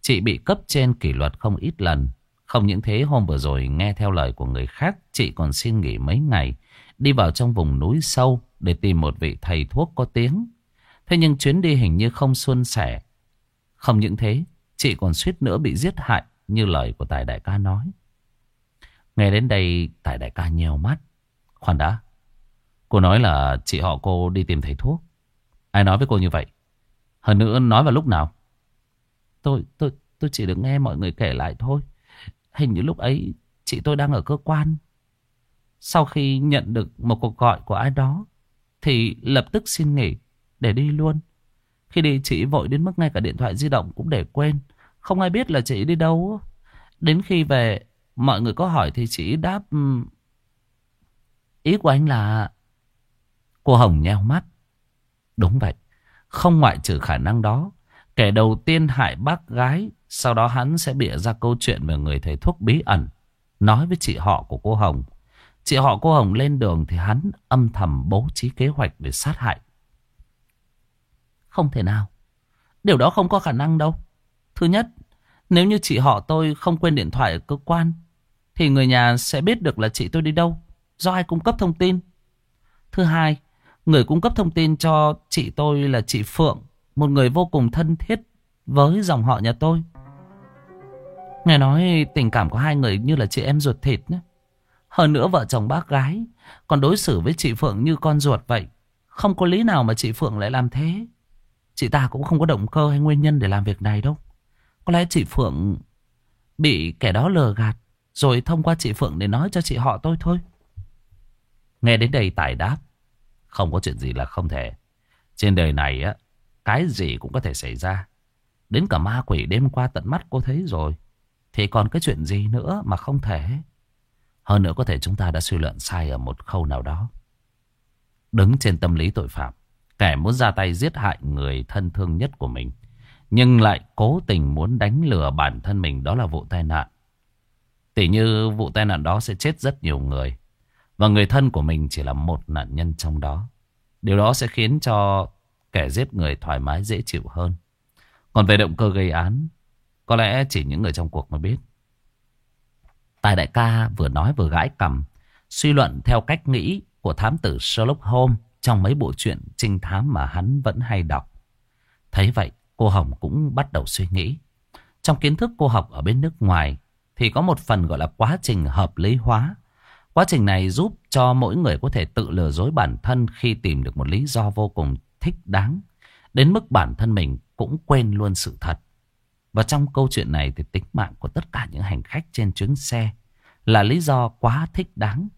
chị bị cấp trên kỷ luật không ít lần. Không những thế hôm vừa rồi nghe theo lời của người khác, chị còn xin nghỉ mấy ngày, đi vào trong vùng núi sâu để tìm một vị thầy thuốc có tiếng. Thế nhưng chuyến đi hình như không suôn sẻ. Không những thế, chị còn suýt nữa bị giết hại như lời của Tài Đại ca nói. Nghe đến đây, Tài Đại ca nheo mắt. Khoan đã, cô nói là chị họ cô đi tìm thầy thuốc. Ai nói với cô như vậy? Hơn nữa nói vào lúc nào? Tôi, tôi, tôi chỉ được nghe mọi người kể lại thôi. Hình như lúc ấy chị tôi đang ở cơ quan. Sau khi nhận được một cuộc gọi của ai đó, thì lập tức xin nghỉ để đi luôn. Khi đi chị vội đến mức ngay cả điện thoại di động cũng để quên. Không ai biết là chị đi đâu. Đến khi về, mọi người có hỏi thì chị đáp... Ý của anh là... Cô Hồng nheo mắt. Đúng vậy. Không ngoại trừ khả năng đó. Kẻ đầu tiên hại bác gái. Sau đó hắn sẽ bịa ra câu chuyện về người thầy thuốc bí ẩn. Nói với chị họ của cô Hồng. Chị họ cô Hồng lên đường thì hắn âm thầm bố trí kế hoạch để sát hại. Không thể nào. Điều đó không có khả năng đâu. Thứ nhất, nếu như chị họ tôi không quên điện thoại ở cơ quan, thì người nhà sẽ biết được là chị tôi đi đâu, do ai cung cấp thông tin. Thứ hai, người cung cấp thông tin cho chị tôi là chị Phượng, một người vô cùng thân thiết với dòng họ nhà tôi. Nghe nói tình cảm của hai người như là chị em ruột thịt nhé. Hơn nữa vợ chồng bác gái còn đối xử với chị Phượng như con ruột vậy. Không có lý nào mà chị Phượng lại làm thế. Chị ta cũng không có động cơ hay nguyên nhân để làm việc này đâu. Có lẽ chị Phượng bị kẻ đó lừa gạt. Rồi thông qua chị Phượng để nói cho chị họ tôi thôi. Nghe đến đây Tài đáp. Không có chuyện gì là không thể. Trên đời này á, cái gì cũng có thể xảy ra. Đến cả ma quỷ đêm qua tận mắt cô thấy rồi. Thì còn cái chuyện gì nữa mà không thể. Hơn nữa có thể chúng ta đã suy luận sai ở một khâu nào đó. Đứng trên tâm lý tội phạm. Kẻ muốn ra tay giết hại người thân thương nhất của mình. Nhưng lại cố tình muốn đánh lừa bản thân mình đó là vụ tai nạn. Tỷ như vụ tai nạn đó sẽ chết rất nhiều người. Và người thân của mình chỉ là một nạn nhân trong đó. Điều đó sẽ khiến cho kẻ giết người thoải mái dễ chịu hơn. Còn về động cơ gây án, có lẽ chỉ những người trong cuộc mới biết. Tài đại ca vừa nói vừa gãi cầm, suy luận theo cách nghĩ của thám tử Sherlock Holmes trong mấy bộ truyện trinh thám mà hắn vẫn hay đọc. Thấy vậy, cô Hồng cũng bắt đầu suy nghĩ. Trong kiến thức cô học ở bên nước ngoài thì có một phần gọi là quá trình hợp lý hóa. Quá trình này giúp cho mỗi người có thể tự lừa dối bản thân khi tìm được một lý do vô cùng thích đáng. Đến mức bản thân mình cũng quên luôn sự thật. Và trong câu chuyện này thì tính mạng của tất cả những hành khách trên chuyến xe là lý do quá thích đáng.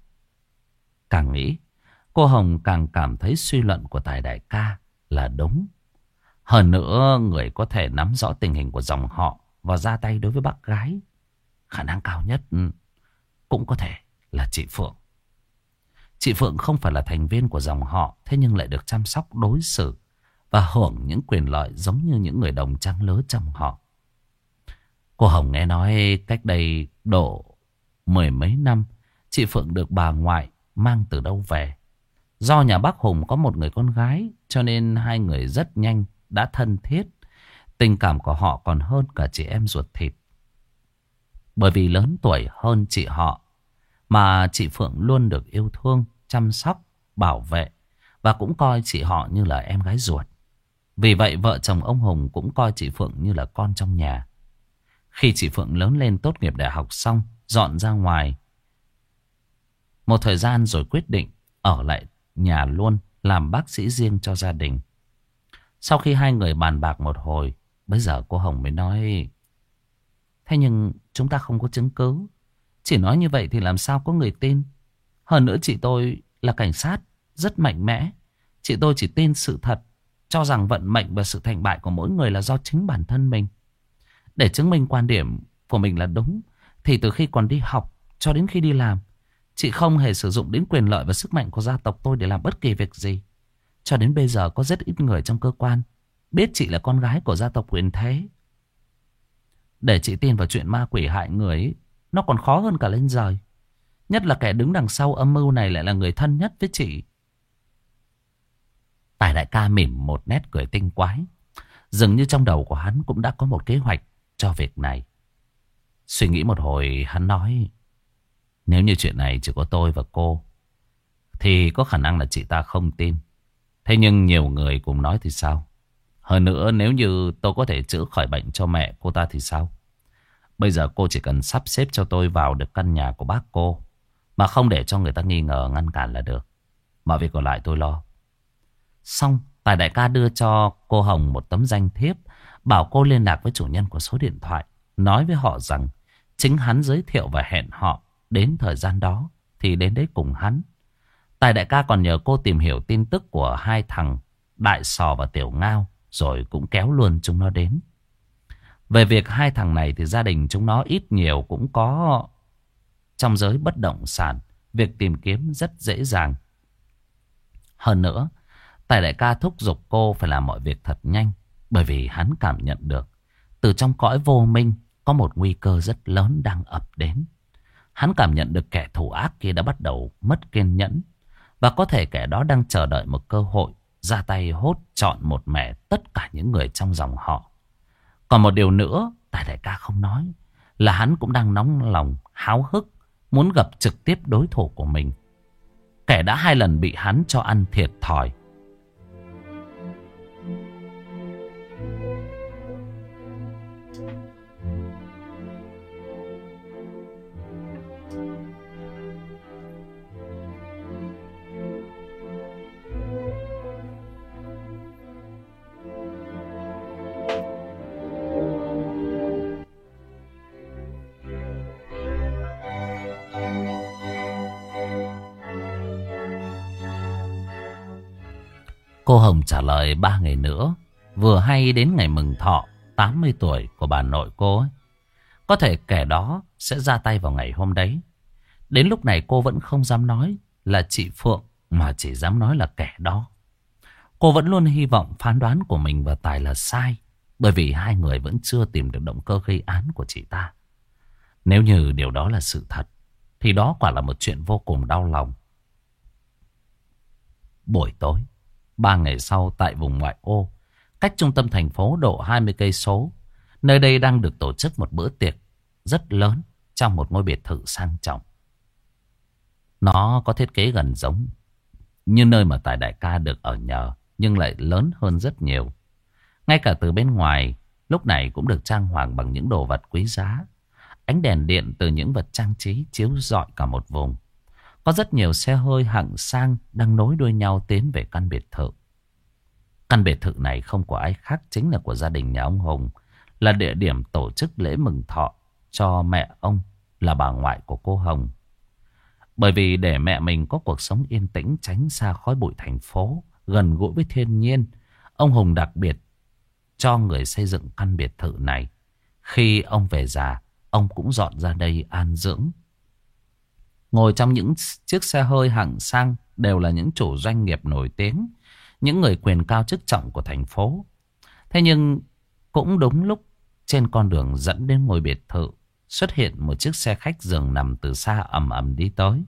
Càng nghĩ, cô Hồng càng cảm thấy suy luận của Tài Đại ca là đúng. Hơn nữa, người có thể nắm rõ tình hình của dòng họ và ra tay đối với bác gái. Khả năng cao nhất ừ, cũng có thể là chị Phượng. Chị Phượng không phải là thành viên của dòng họ, thế nhưng lại được chăm sóc đối xử và hưởng những quyền lợi giống như những người đồng trang lứa trong họ. Cô Hồng nghe nói cách đây độ mười mấy năm, chị Phượng được bà ngoại mang từ đâu về. Do nhà bác Hùng có một người con gái, cho nên hai người rất nhanh đã thân thiết. Tình cảm của họ còn hơn cả chị em ruột thịt. Bởi vì lớn tuổi hơn chị họ, mà chị Phượng luôn được yêu thương, chăm sóc, bảo vệ và cũng coi chị họ như là em gái ruột. Vì vậy vợ chồng ông Hùng cũng coi chị Phượng như là con trong nhà. Khi chị Phượng lớn lên tốt nghiệp đại học xong, dọn ra ngoài. Một thời gian rồi quyết định ở lại nhà luôn, làm bác sĩ riêng cho gia đình. Sau khi hai người bàn bạc một hồi, bây giờ cô Hồng mới nói... Thế nhưng chúng ta không có chứng cứ. Chỉ nói như vậy thì làm sao có người tin. Hơn nữa chị tôi là cảnh sát, rất mạnh mẽ. Chị tôi chỉ tin sự thật, cho rằng vận mệnh và sự thành bại của mỗi người là do chính bản thân mình. Để chứng minh quan điểm của mình là đúng, thì từ khi còn đi học cho đến khi đi làm, chị không hề sử dụng đến quyền lợi và sức mạnh của gia tộc tôi để làm bất kỳ việc gì. Cho đến bây giờ có rất ít người trong cơ quan biết chị là con gái của gia tộc quyền thế. Để chị tin vào chuyện ma quỷ hại người nó còn khó hơn cả lên rời. Nhất là kẻ đứng đằng sau âm mưu này lại là người thân nhất với chị. Tài đại ca mỉm một nét cười tinh quái. Dường như trong đầu của hắn cũng đã có một kế hoạch cho việc này. Suy nghĩ một hồi, hắn nói, Nếu như chuyện này chỉ có tôi và cô, Thì có khả năng là chị ta không tin Thế nhưng nhiều người cùng nói thì sao? Hơn nữa, nếu như tôi có thể chữa khỏi bệnh cho mẹ cô ta thì sao? Bây giờ cô chỉ cần sắp xếp cho tôi vào được căn nhà của bác cô. Mà không để cho người ta nghi ngờ ngăn cản là được. Mọi việc còn lại tôi lo. Xong, Tài đại ca đưa cho cô Hồng một tấm danh thiếp. Bảo cô liên lạc với chủ nhân của số điện thoại. Nói với họ rằng chính hắn giới thiệu và hẹn họ đến thời gian đó. Thì đến đấy cùng hắn. Tài đại ca còn nhờ cô tìm hiểu tin tức của hai thằng Đại Sò và Tiểu Ngao. Rồi cũng kéo luôn chúng nó đến. Về việc hai thằng này thì gia đình chúng nó ít nhiều cũng có trong giới bất động sản. Việc tìm kiếm rất dễ dàng. Hơn nữa, Tài đại ca thúc giục cô phải làm mọi việc thật nhanh. Bởi vì hắn cảm nhận được. Từ trong cõi vô minh có một nguy cơ rất lớn đang ập đến. Hắn cảm nhận được kẻ thù ác kia đã bắt đầu mất kiên nhẫn. Và có thể kẻ đó đang chờ đợi một cơ hội ra tay hốt chọn một mẻ tất cả những người trong dòng họ. Còn một điều nữa, Tài đại ca không nói, là hắn cũng đang nóng lòng, háo hức, muốn gặp trực tiếp đối thủ của mình. Kẻ đã hai lần bị hắn cho ăn thiệt thòi. Cô Hồng trả lời ba ngày nữa, vừa hay đến ngày mừng thọ 80 tuổi của bà nội cô ấy. Có thể kẻ đó sẽ ra tay vào ngày hôm đấy. Đến lúc này cô vẫn không dám nói là chị Phượng mà chỉ dám nói là kẻ đó. Cô vẫn luôn hy vọng phán đoán của mình và Tài là sai. Bởi vì hai người vẫn chưa tìm được động cơ gây án của chị ta. Nếu như điều đó là sự thật, thì đó quả là một chuyện vô cùng đau lòng. Buổi tối, Ba ngày sau tại vùng ngoại ô, cách trung tâm thành phố độ 20 cây số, nơi đây đang được tổ chức một bữa tiệc rất lớn trong một ngôi biệt thự sang trọng. Nó có thiết kế gần giống như nơi mà Tài Đại ca được ở nhờ, nhưng lại lớn hơn rất nhiều. Ngay cả từ bên ngoài, lúc này cũng được trang hoàng bằng những đồ vật quý giá. Ánh đèn điện từ những vật trang trí chiếu rọi cả một vùng. Có rất nhiều xe hơi hạng sang đang nối đuôi nhau tiến về căn biệt thự. Căn biệt thự này không của ai khác chính là của gia đình nhà ông Hùng. Là địa điểm tổ chức lễ mừng thọ cho mẹ ông là bà ngoại của cô Hồng. Bởi vì để mẹ mình có cuộc sống yên tĩnh tránh xa khói bụi thành phố, gần gũi với thiên nhiên, ông Hùng đặc biệt cho người xây dựng căn biệt thự này. Khi ông về già, ông cũng dọn ra đây an dưỡng. Ngồi trong những chiếc xe hơi hạng sang đều là những chủ doanh nghiệp nổi tiếng, những người quyền cao chức trọng của thành phố. Thế nhưng cũng đúng lúc trên con đường dẫn đến ngôi biệt thự xuất hiện một chiếc xe khách giường nằm từ xa ầm ầm đi tới.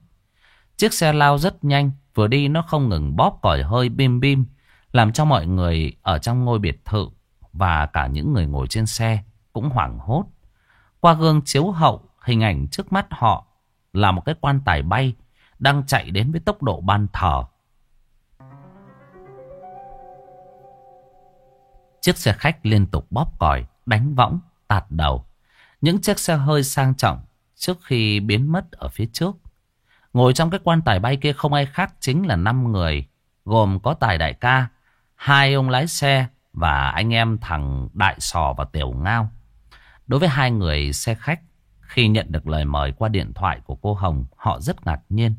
Chiếc xe lao rất nhanh, vừa đi nó không ngừng bóp còi hơi bim bim, làm cho mọi người ở trong ngôi biệt thự và cả những người ngồi trên xe cũng hoảng hốt. Qua gương chiếu hậu, hình ảnh trước mắt họ là một cái quan tài bay đang chạy đến với tốc độ ban thờ. Chiếc xe khách liên tục bóp còi, đánh võng, tạt đầu. Những chiếc xe hơi sang trọng trước khi biến mất ở phía trước. Ngồi trong cái quan tài bay kia không ai khác chính là 5 người, gồm có tài đại ca, hai ông lái xe và anh em thằng Đại Sò và Tiểu Ngao. Đối với hai người xe khách, khi nhận được lời mời qua điện thoại của cô Hồng, họ rất ngạc nhiên.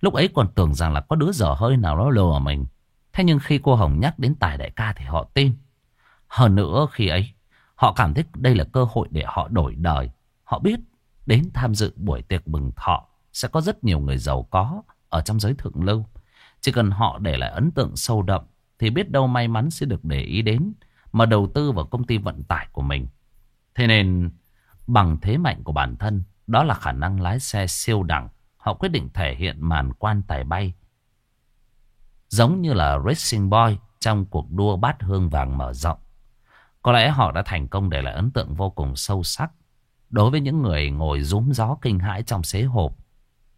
Lúc ấy còn tưởng rằng là có đứa dở hơi nào đó lừa mình. Thế nhưng khi cô Hồng nhắc đến tài đại ca thì họ tin. Hơn nữa khi ấy, họ cảm thấy đây là cơ hội để họ đổi đời. Họ biết đến tham dự buổi tiệc mừng thọ sẽ có rất nhiều người giàu có ở trong giới thượng lưu. Chỉ cần họ để lại ấn tượng sâu đậm thì biết đâu may mắn sẽ được để ý đến mà đầu tư vào công ty vận tải của mình. Thế nên bằng thế mạnh của bản thân, đó là khả năng lái xe siêu đẳng, họ quyết định thể hiện màn quan tài bay. Giống như là Racing Boy trong cuộc đua bát hương vàng mở rộng. Có lẽ họ đã thành công để lại ấn tượng vô cùng sâu sắc đối với những người ngồi rúm gió kinh hãi trong xế hộp.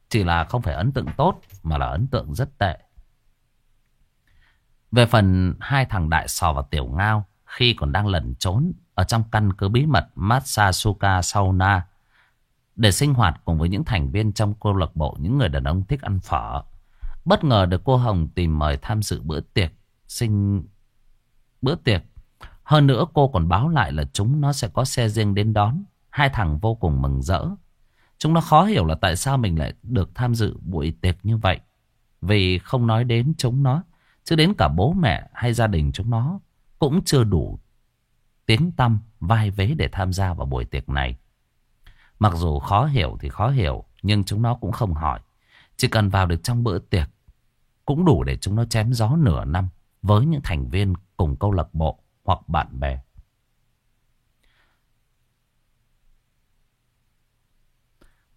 Chỉ là không phải ấn tượng tốt mà là ấn tượng rất tệ. Về phần hai thằng Đại Sò và Tiểu Ngao khi còn đang lẩn trốn ở trong căn cứ bí mật Matsasuka Sauna để sinh hoạt cùng với những thành viên trong câu lạc bộ những người đàn ông thích ăn phở. Bất ngờ được cô Hồng tìm mời tham dự bữa tiệc sinh bữa tiệc. Hơn nữa cô còn báo lại là chúng nó sẽ có xe riêng đến đón. Hai thằng vô cùng mừng rỡ. Chúng nó khó hiểu là tại sao mình lại được tham dự buổi tiệc như vậy. Vì không nói đến chúng nó, chứ đến cả bố mẹ hay gia đình chúng nó cũng chưa đủ tiếng tâm vai vế để tham gia vào buổi tiệc này. Mặc dù khó hiểu thì khó hiểu, nhưng chúng nó cũng không hỏi. Chỉ cần vào được trong bữa tiệc, cũng đủ để chúng nó chém gió nửa năm với những thành viên cùng câu lạc bộ hoặc bạn bè.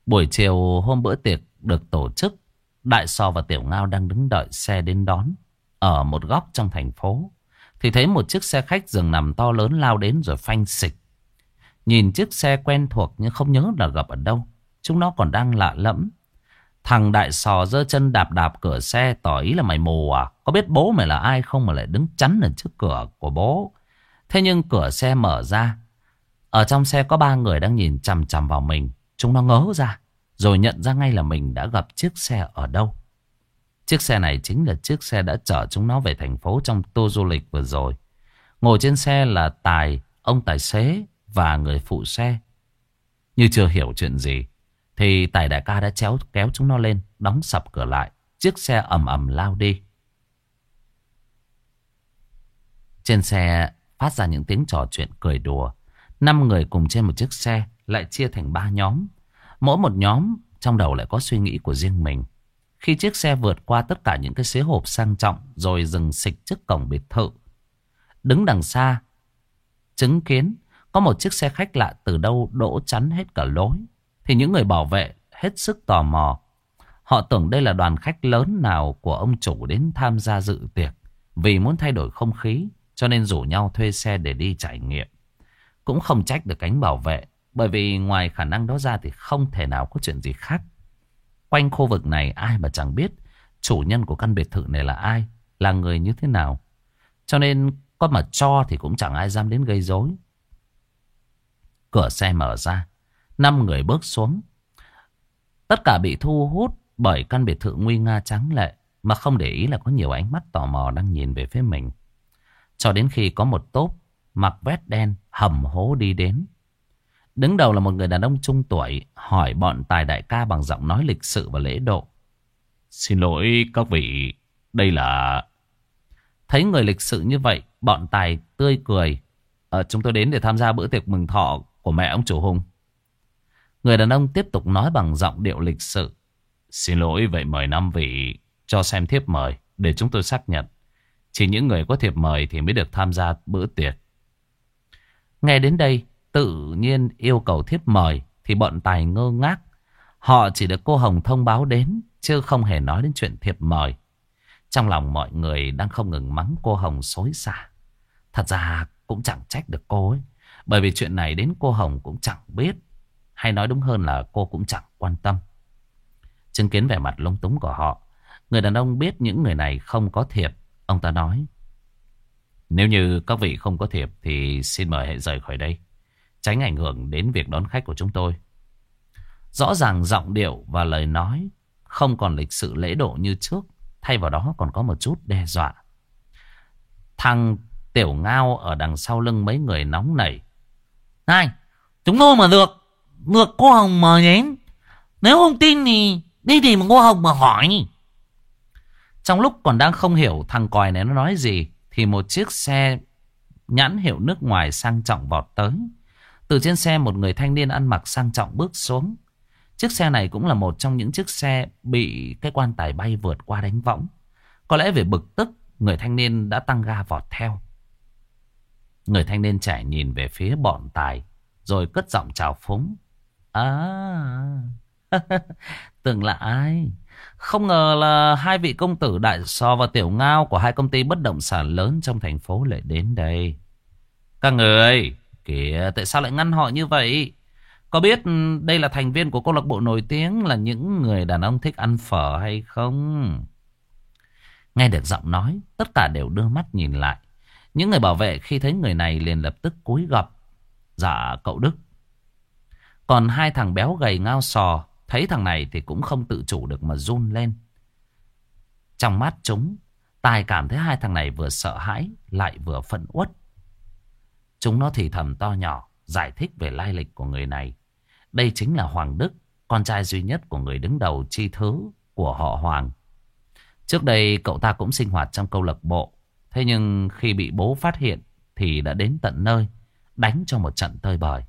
Buổi chiều hôm bữa tiệc được tổ chức, Đại So và Tiểu Ngao đang đứng đợi xe đến đón ở một góc trong thành phố. Thì thấy một chiếc xe khách dừng nằm to lớn lao đến rồi phanh xịch. Nhìn chiếc xe quen thuộc nhưng không nhớ là gặp ở đâu. Chúng nó còn đang lạ lẫm. Thằng đại sò giơ chân đạp đạp cửa xe, tỏ ý là mày mù à. Có biết bố mày là ai không mà lại đứng chắn ở trước cửa của bố. Thế nhưng cửa xe mở ra. Ở trong xe có ba người đang nhìn chằm chằm vào mình. Chúng nó ngớ ra. Rồi nhận ra ngay là mình đã gặp chiếc xe ở đâu. Chiếc xe này chính là chiếc xe đã chở chúng nó về thành phố trong tour du lịch vừa rồi. Ngồi trên xe là Tài, ông tài xế và người phụ xe. Như chưa hiểu chuyện gì, thì Tài đại ca đã chéo kéo chúng nó lên, đóng sập cửa lại. Chiếc xe ầm ầm lao đi. Trên xe phát ra những tiếng trò chuyện cười đùa. Năm người cùng trên một chiếc xe lại chia thành ba nhóm. Mỗi một nhóm trong đầu lại có suy nghĩ của riêng mình. Khi chiếc xe vượt qua tất cả những cái xế hộp sang trọng rồi dừng xịch trước cổng biệt thự. Đứng đằng xa, chứng kiến có một chiếc xe khách lạ từ đâu đỗ chắn hết cả lối. Thì những người bảo vệ hết sức tò mò. Họ tưởng đây là đoàn khách lớn nào của ông chủ đến tham gia dự tiệc. Vì muốn thay đổi không khí cho nên rủ nhau thuê xe để đi trải nghiệm. Cũng không trách được cánh bảo vệ. Bởi vì ngoài khả năng đó ra thì không thể nào có chuyện gì khác. Quanh khu vực này ai mà chẳng biết chủ nhân của căn biệt thự này là ai, là người như thế nào. Cho nên có mà cho thì cũng chẳng ai dám đến gây rối. Cửa xe mở ra, năm người bước xuống. Tất cả bị thu hút bởi căn biệt thự nguy nga trắng lệ mà không để ý là có nhiều ánh mắt tò mò đang nhìn về phía mình. Cho đến khi có một tốp mặc vest đen hầm hố đi đến. Đứng đầu là một người đàn ông trung tuổi hỏi bọn tài đại ca bằng giọng nói lịch sự và lễ độ. Xin lỗi các vị, đây là... Thấy người lịch sự như vậy, bọn tài tươi cười. À, chúng tôi đến để tham gia bữa tiệc mừng thọ của mẹ ông chủ hùng. Người đàn ông tiếp tục nói bằng giọng điệu lịch sự. Xin lỗi vậy mời năm vị cho xem thiếp mời để chúng tôi xác nhận. Chỉ những người có thiệp mời thì mới được tham gia bữa tiệc. Nghe đến đây, tự nhiên yêu cầu thiếp mời thì bọn tài ngơ ngác. Họ chỉ được cô Hồng thông báo đến, chứ không hề nói đến chuyện thiệp mời. Trong lòng mọi người đang không ngừng mắng cô Hồng xối xả. Thật ra cũng chẳng trách được cô ấy. Bởi vì chuyện này đến cô Hồng cũng chẳng biết. Hay nói đúng hơn là cô cũng chẳng quan tâm. Chứng kiến vẻ mặt lung túng của họ. Người đàn ông biết những người này không có thiệp. Ông ta nói. Nếu như các vị không có thiệp thì xin mời hãy rời khỏi đây. Tránh ảnh hưởng đến việc đón khách của chúng tôi. Rõ ràng giọng điệu và lời nói không còn lịch sự lễ độ như trước. Thay vào đó còn có một chút đe dọa. Thằng Tiểu Ngao ở đằng sau lưng mấy người nóng nảy. Này, chúng tôi mà được, được cô Hồng mời đến. Nếu không tin thì đi tìm cô Hồng mà hỏi. Trong lúc còn đang không hiểu thằng còi này nó nói gì, thì một chiếc xe nhãn hiệu nước ngoài sang trọng vọt tới. Từ trên xe một người thanh niên ăn mặc sang trọng bước xuống. Chiếc xe này cũng là một trong những chiếc xe bị cái quan tài bay vượt qua đánh võng. Có lẽ vì bực tức, người thanh niên đã tăng ga vọt theo. Người thanh niên trẻ nhìn về phía bọn tài, rồi cất giọng chào phúng. À, tưởng là ai? Không ngờ là hai vị công tử Đại So và Tiểu Ngao của hai công ty bất động sản lớn trong thành phố lại đến đây. Các người, kìa, tại sao lại ngăn họ như vậy? Có biết đây là thành viên của câu lạc bộ nổi tiếng là những người đàn ông thích ăn phở hay không? Nghe được giọng nói, tất cả đều đưa mắt nhìn lại. Những người bảo vệ khi thấy người này liền lập tức cúi gập. Dạ cậu Đức. Còn hai thằng béo gầy ngao sò, thấy thằng này thì cũng không tự chủ được mà run lên. Trong mắt chúng, Tài cảm thấy hai thằng này vừa sợ hãi lại vừa phẫn uất. Chúng nó thì thầm to nhỏ, giải thích về lai lịch của người này. Đây chính là Hoàng Đức, con trai duy nhất của người đứng đầu chi thứ của họ Hoàng. Trước đây cậu ta cũng sinh hoạt trong câu lạc bộ. Thế nhưng khi bị bố phát hiện thì đã đến tận nơi, đánh cho một trận tơi bời.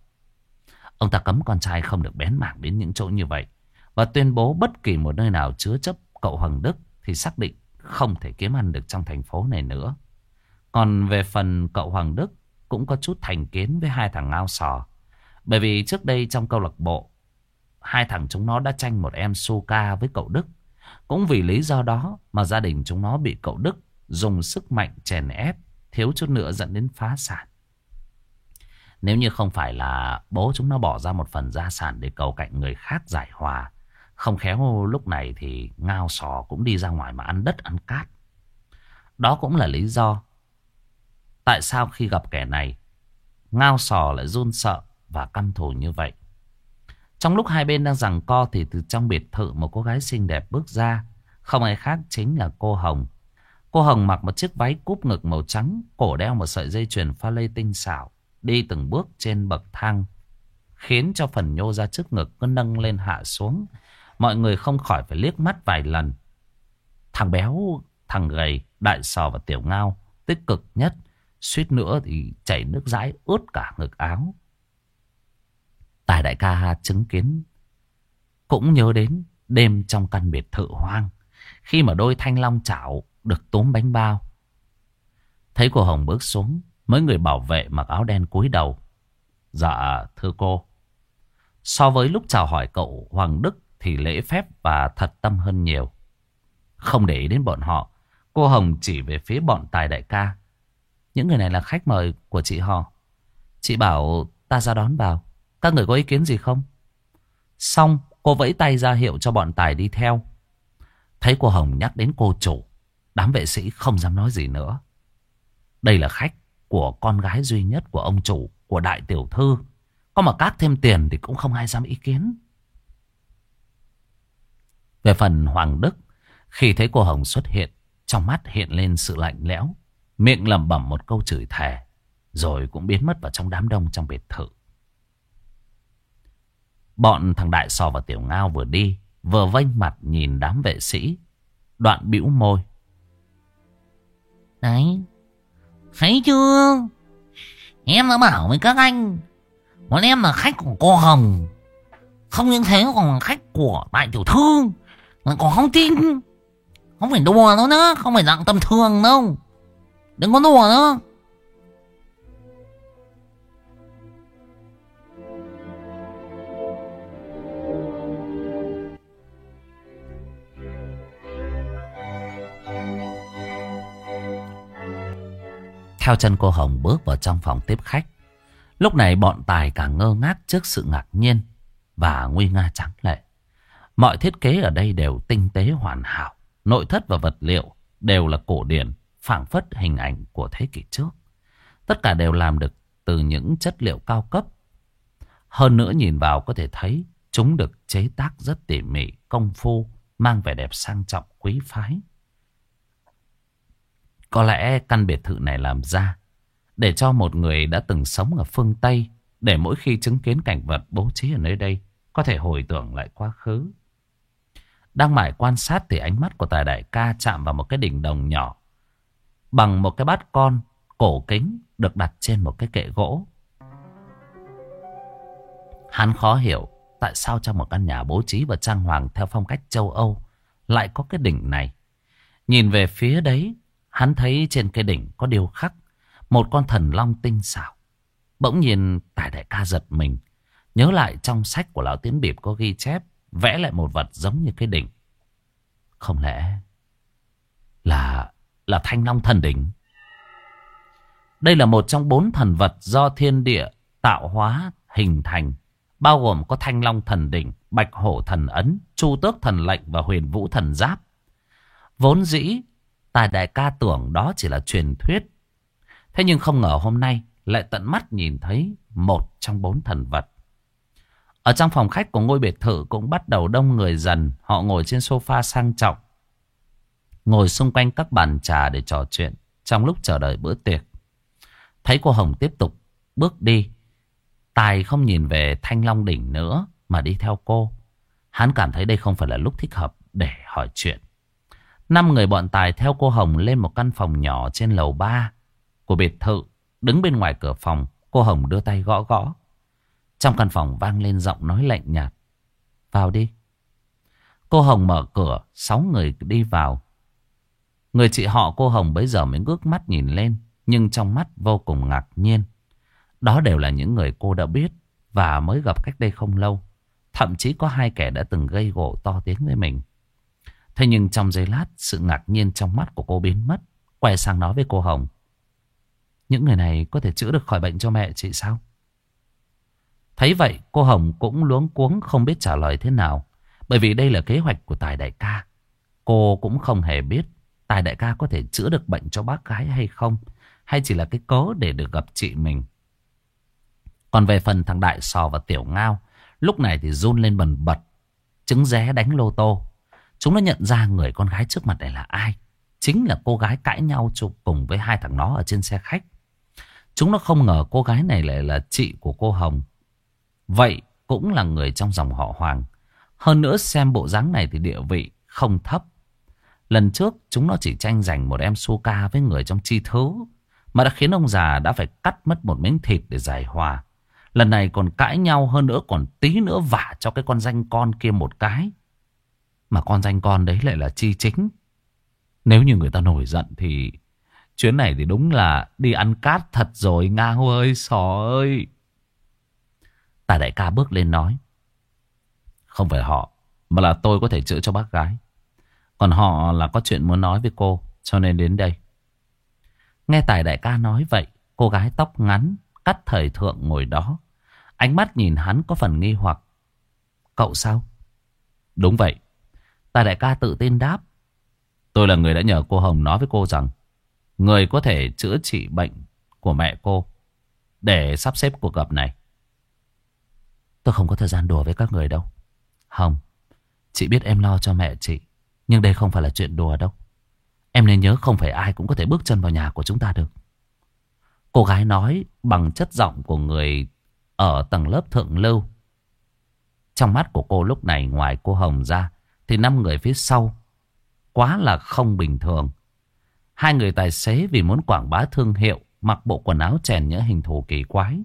Ông ta cấm con trai không được bén mảng đến những chỗ như vậy. Và tuyên bố bất kỳ một nơi nào chứa chấp cậu Hoàng Đức thì xác định không thể kiếm ăn được trong thành phố này nữa. Còn về phần cậu Hoàng Đức cũng có chút thành kiến với hai thằng ngao sò. Bởi vì trước đây trong câu lạc bộ, hai thằng chúng nó đã tranh một em Suka với cậu Đức. Cũng vì lý do đó mà gia đình chúng nó bị cậu Đức dùng sức mạnh chèn ép, thiếu chút nữa dẫn đến phá sản. Nếu như không phải là bố chúng nó bỏ ra một phần gia sản để cầu cạnh người khác giải hòa, không khéo lúc này thì ngao sò cũng đi ra ngoài mà ăn đất ăn cát. Đó cũng là lý do tại sao khi gặp kẻ này, ngao sò lại run sợ và căm thù như vậy. Trong lúc hai bên đang giằng co thì từ trong biệt thự một cô gái xinh đẹp bước ra. Không ai khác chính là cô Hồng. Cô Hồng mặc một chiếc váy cúp ngực màu trắng, cổ đeo một sợi dây chuyền pha lê tinh xảo, đi từng bước trên bậc thang, khiến cho phần nhô ra trước ngực cứ nâng lên hạ xuống. Mọi người không khỏi phải liếc mắt vài lần. Thằng béo, thằng gầy, đại sò và tiểu ngao tích cực nhất, suýt nữa thì chảy nước dãi ướt cả ngực áo. Tài đại ca chứng kiến cũng nhớ đến đêm trong căn biệt thự hoang khi mà đôi thanh long chảo được túm bánh bao. Thấy cô Hồng bước xuống, mấy người bảo vệ mặc áo đen cúi đầu. Dạ, thưa cô. So với lúc chào hỏi cậu Hoàng Đức thì lễ phép và thật tâm hơn nhiều. Không để ý đến bọn họ, cô Hồng chỉ về phía bọn tài đại ca. Những người này là khách mời của chị họ. Chị bảo ta ra đón vào. Các người có ý kiến gì không? Xong, cô vẫy tay ra hiệu cho bọn tài đi theo. Thấy cô Hồng nhắc đến cô chủ, đám vệ sĩ không dám nói gì nữa. Đây là khách của con gái duy nhất của ông chủ, của đại tiểu thư. Có mà cát thêm tiền thì cũng không ai dám ý kiến. Về phần Hoàng Đức, khi thấy cô Hồng xuất hiện, trong mắt hiện lên sự lạnh lẽo, miệng lẩm bẩm một câu chửi thề, rồi cũng biến mất vào trong đám đông trong biệt thự. Bọn thằng Đại Sò và Tiểu Ngao vừa đi, vừa vênh mặt nhìn đám vệ sĩ, đoạn bĩu môi. Đấy, thấy chưa? Em đã bảo với các anh, bọn em là khách của cô Hồng. Không những thế còn là khách của đại tiểu thư. mà còn không tin Không phải đùa đâu nữa Không phải dạng tầm thường đâu Đừng có đùa nữa. Theo chân cô Hồng bước vào trong phòng tiếp khách. Lúc này bọn Tài càng ngơ ngác trước sự ngạc nhiên Và nguy nga trắng lệ. Mọi thiết kế ở đây đều tinh tế hoàn hảo. Nội thất và vật liệu đều là cổ điển, phảng phất hình ảnh của thế kỷ trước. Tất cả đều làm được từ những chất liệu cao cấp. Hơn nữa nhìn vào có thể thấy chúng được chế tác rất tỉ mỉ, công phu, mang vẻ đẹp sang trọng, quý phái. Có lẽ căn biệt thự này làm ra để cho một người đã từng sống ở phương Tây để mỗi khi chứng kiến cảnh vật bố trí ở nơi đây có thể hồi tưởng lại quá khứ. Đang mải quan sát thì ánh mắt của tài đại ca chạm vào một cái đỉnh đồng nhỏ. Bằng một cái bát con cổ kính được đặt trên một cái kệ gỗ. Hắn khó hiểu tại sao trong một căn nhà bố trí và trang hoàng theo phong cách châu Âu lại có cái đỉnh này. Nhìn về phía đấy, hắn thấy trên cái đỉnh có điều khắc một con thần long tinh xảo. Bỗng nhiên tài đại ca giật mình, nhớ lại trong sách của lão tiến bịp có ghi chép vẽ lại một vật giống như cái đỉnh. Không lẽ là là thanh long thần đỉnh? Đây là một trong bốn thần vật do thiên địa tạo hóa hình thành, bao gồm có thanh long thần đỉnh, bạch hổ thần ấn, chu tước thần lệnh và huyền vũ thần giáp. Vốn dĩ, Tài đại ca tưởng đó chỉ là truyền thuyết. Thế nhưng không ngờ hôm nay lại tận mắt nhìn thấy một trong bốn thần vật. Ở trong phòng khách của ngôi biệt thự cũng bắt đầu đông người dần. Họ ngồi trên sofa sang trọng. Ngồi xung quanh các bàn trà để trò chuyện trong lúc chờ đợi bữa tiệc. Thấy cô Hồng tiếp tục bước đi. Tài không nhìn về Thanh Long Đỉnh nữa mà đi theo cô. Hắn cảm thấy đây không phải là lúc thích hợp để hỏi chuyện. Năm người bọn Tài theo cô Hồng lên một căn phòng nhỏ trên lầu ba của biệt thự. Đứng bên ngoài cửa phòng, cô Hồng đưa tay gõ gõ. Trong căn phòng vang lên giọng nói lạnh nhạt. Vào đi. Cô Hồng mở cửa, sáu người đi vào. Người chị họ cô Hồng bấy giờ mới ngước mắt nhìn lên, nhưng trong mắt vô cùng ngạc nhiên. Đó đều là những người cô đã biết và mới gặp cách đây không lâu. Thậm chí có hai kẻ đã từng gây gỗ to tiếng với mình. Thế nhưng trong giây lát, sự ngạc nhiên trong mắt của cô biến mất. Quay sang nói với cô Hồng. Những người này có thể chữa được khỏi bệnh cho mẹ chị sao? Thấy vậy, cô Hồng cũng luống cuống không biết trả lời thế nào. Bởi vì đây là kế hoạch của Tài Đại ca. Cô cũng không hề biết Tài Đại ca có thể chữa được bệnh cho bác gái hay không. Hay chỉ là cái cớ để được gặp chị mình. Còn về phần thằng Đại Sò và Tiểu Ngao, lúc này thì run lên bần bật. Trứng ré đánh lô tô. Chúng nó nhận ra người con gái trước mặt này là ai. Chính là cô gái cãi nhau chụp cùng với hai thằng nó ở trên xe khách. Chúng nó không ngờ cô gái này lại là chị của cô Hồng. Vậy cũng là người trong dòng họ Hoàng. Hơn nữa xem bộ dáng này thì địa vị không thấp. Lần trước chúng nó chỉ tranh giành một em su ca với người trong chi thứ. Mà đã khiến ông già đã phải cắt mất một miếng thịt để giải hòa. Lần này còn cãi nhau hơn nữa còn tí nữa vả cho cái con danh con kia một cái. Mà con danh con đấy lại là chi chính. Nếu như người ta nổi giận thì chuyến này thì đúng là đi ăn cát thật rồi Ngao ơi sò ơi. Tài đại ca bước lên nói. Không phải họ, mà là tôi có thể chữa cho bác gái. Còn họ là có chuyện muốn nói với cô, cho nên đến đây. Nghe tài đại ca nói vậy, cô gái tóc ngắn, cắt thời thượng ngồi đó. Ánh mắt nhìn hắn có phần nghi hoặc. Cậu sao? Đúng vậy. Tài đại ca tự tin đáp. Tôi là người đã nhờ cô Hồng nói với cô rằng người có thể chữa trị bệnh của mẹ cô để sắp xếp cuộc gặp này. Tôi không có thời gian đùa với các người đâu. Hồng, chị biết em lo cho mẹ chị. Nhưng đây không phải là chuyện đùa đâu. Em nên nhớ không phải ai cũng có thể bước chân vào nhà của chúng ta được. Cô gái nói bằng chất giọng của người ở tầng lớp thượng lưu. Trong mắt của cô lúc này ngoài cô Hồng ra, thì năm người phía sau quá là không bình thường. Hai người tài xế vì muốn quảng bá thương hiệu, mặc bộ quần áo chèn những hình thù kỳ quái.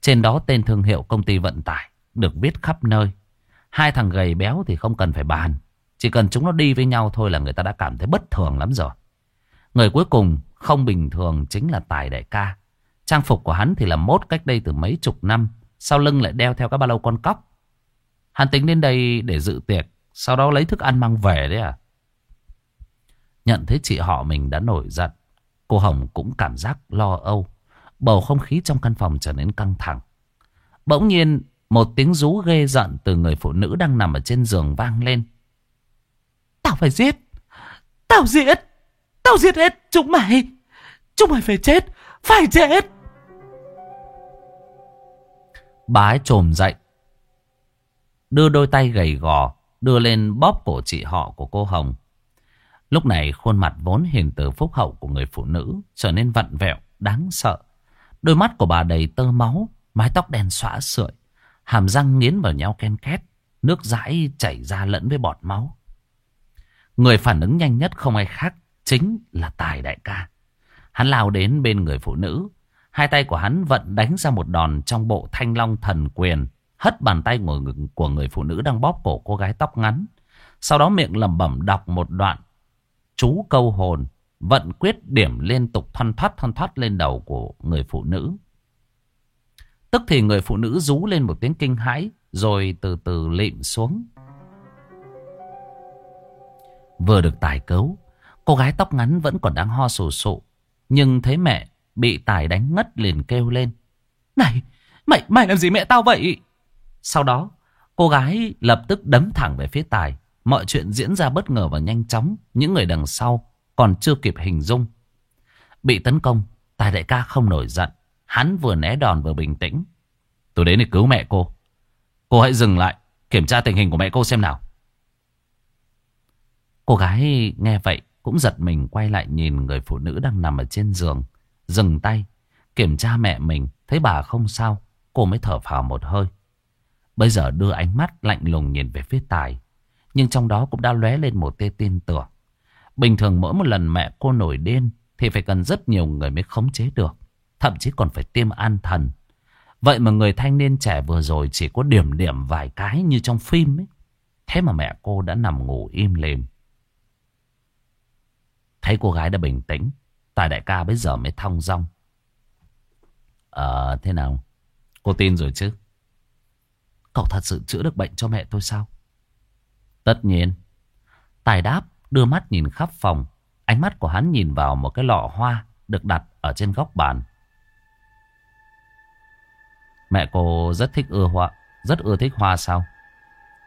Trên đó tên thương hiệu công ty vận tải, được viết khắp nơi. Hai thằng gầy béo thì không cần phải bàn. Chỉ cần chúng nó đi với nhau thôi là người ta đã cảm thấy bất thường lắm rồi. Người cuối cùng không bình thường chính là Tài Đại ca. Trang phục của hắn thì là mốt cách đây từ mấy chục năm. Sau lưng lại đeo theo các ba lô con cóc. Hắn tính đến đây để dự tiệc. Sau đó lấy thức ăn mang về đấy à. Nhận thấy chị họ mình đã nổi giận. Cô Hồng cũng cảm giác lo âu. Bầu không khí trong căn phòng trở nên căng thẳng. Bỗng nhiên, một tiếng rú ghê giận từ người phụ nữ đang nằm ở trên giường vang lên. Tao phải giết. Tao giết. Tao giết hết chúng mày. Chúng mày phải chết. Phải chết. Bà ấy trồm dậy. Đưa đôi tay gầy gò. Đưa lên bóp cổ chị họ của cô Hồng. Lúc này khuôn mặt vốn hiền từ phúc hậu của người phụ nữ trở nên vặn vẹo, đáng sợ. Đôi mắt của bà đầy tơ máu, mái tóc đen xõa sợi, hàm răng nghiến vào nhau ken két, nước dãi chảy ra lẫn với bọt máu. Người phản ứng nhanh nhất không ai khác chính là Tài đại ca. Hắn lao đến bên người phụ nữ, hai tay của hắn vận đánh ra một đòn trong bộ thanh long thần quyền, hất bàn tay của người, của người phụ nữ đang bóp cổ cô gái tóc ngắn. Sau đó miệng lẩm bẩm đọc một đoạn chú câu hồn vận quyết điểm liên tục thoăn thoát thoăn thoát lên đầu của người phụ nữ. Tức thì người phụ nữ rú lên một tiếng kinh hãi rồi từ từ lịm xuống. Vừa được tài cứu, cô gái tóc ngắn vẫn còn đang ho sù sụ. Nhưng thấy mẹ bị tài đánh ngất liền kêu lên. Này, mày, mày làm gì mẹ tao vậy? Sau đó, cô gái lập tức đấm thẳng về phía tài. Mọi chuyện diễn ra bất ngờ và nhanh chóng. Những người đằng sau còn chưa kịp hình dung. Bị tấn công, tài đại ca không nổi giận. Hắn vừa né đòn vừa bình tĩnh. Tôi đến để cứu mẹ cô. Cô hãy dừng lại, kiểm tra tình hình của mẹ cô xem nào. Cô gái nghe vậy cũng giật mình quay lại nhìn người phụ nữ đang nằm ở trên giường. Dừng tay, kiểm tra mẹ mình, thấy bà không sao, cô mới thở phào một hơi. Bây giờ đưa ánh mắt lạnh lùng nhìn về phía Tài. Nhưng trong đó cũng đã lóe lên một tia tin tưởng. Bình thường mỗi một lần mẹ cô nổi điên thì phải cần rất nhiều người mới khống chế được. Thậm chí còn phải tiêm an thần. Vậy mà người thanh niên trẻ vừa rồi chỉ có điểm điểm vài cái như trong phim ấy. Thế mà mẹ cô đã nằm ngủ im lìm. Thấy cô gái đã bình tĩnh. Tài đại ca bây giờ mới thong dong. Ờ thế nào? Cô tin rồi chứ? Cậu thật sự chữa được bệnh cho mẹ tôi sao? Tất nhiên. Tài đáp đưa mắt nhìn khắp phòng. Ánh mắt của hắn nhìn vào một cái lọ hoa được đặt ở trên góc bàn. Mẹ cô rất thích ưa hoa, rất ưa thích hoa sao?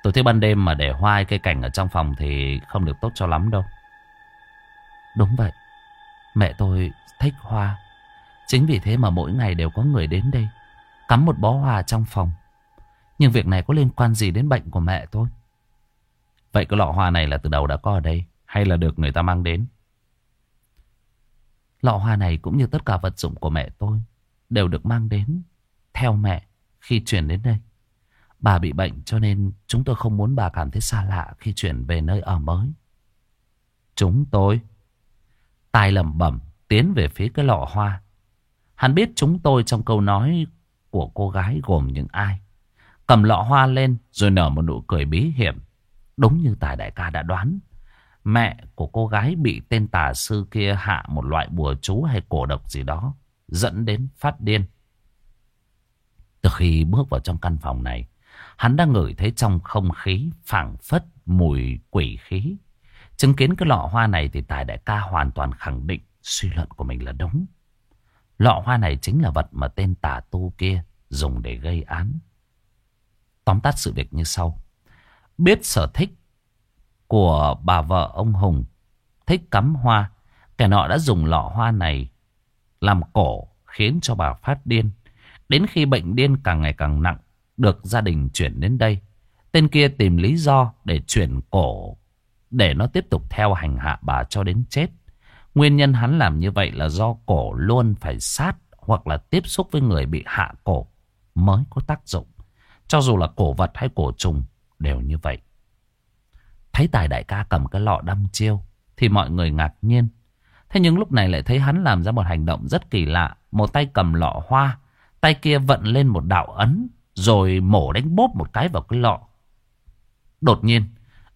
Tôi thấy ban đêm mà để hoa cây cảnh ở trong phòng thì không được tốt cho lắm đâu. Đúng vậy. Mẹ tôi thích hoa. Chính vì thế mà mỗi ngày đều có người đến đây. Cắm một bó hoa trong phòng. Nhưng việc này có liên quan gì đến bệnh của mẹ tôi? Vậy cái lọ hoa này là từ đầu đã có ở đây, hay là được người ta mang đến? Lọ hoa này cũng như tất cả vật dụng của mẹ tôi đều được mang đến theo mẹ khi chuyển đến đây. Bà bị bệnh cho nên chúng tôi không muốn bà cảm thấy xa lạ khi chuyển về nơi ở mới. Chúng tôi tài lẩm bẩm tiến về phía cái lọ hoa. Hắn biết chúng tôi trong câu nói của cô gái gồm những ai. Cầm lọ hoa lên rồi nở một nụ cười bí hiểm. Đúng như tài đại ca đã đoán. Mẹ của cô gái bị tên tà sư kia hạ một loại bùa chú hay cổ độc gì đó. Dẫn đến phát điên. Từ khi bước vào trong căn phòng này. Hắn đã ngửi thấy trong không khí phảng phất mùi quỷ khí. Chứng kiến cái lọ hoa này thì Tài Đại ca hoàn toàn khẳng định suy luận của mình là đúng. Lọ hoa này chính là vật mà tên tà tu kia dùng để gây án. Tóm tắt sự việc như sau. Biết sở thích của bà vợ ông Hùng thích cắm hoa. Kẻ nọ đã dùng lọ hoa này làm cổ khiến cho bà phát điên. Đến khi bệnh điên càng ngày càng nặng, được gia đình chuyển đến đây. Tên kia tìm lý do để chuyển cổ để nó tiếp tục theo hành hạ bà cho đến chết. Nguyên nhân hắn làm như vậy là do cổ luôn phải sát hoặc là tiếp xúc với người bị hạ cổ mới có tác dụng. Cho dù là cổ vật hay cổ trùng đều như vậy. Thấy tài đại ca cầm cái lọ đâm chiêu thì mọi người ngạc nhiên. Thế nhưng lúc này lại thấy hắn làm ra một hành động rất kỳ lạ. Một tay cầm lọ hoa, tay kia vận lên một đạo ấn rồi mổ đánh bóp một cái vào cái lọ. Đột nhiên,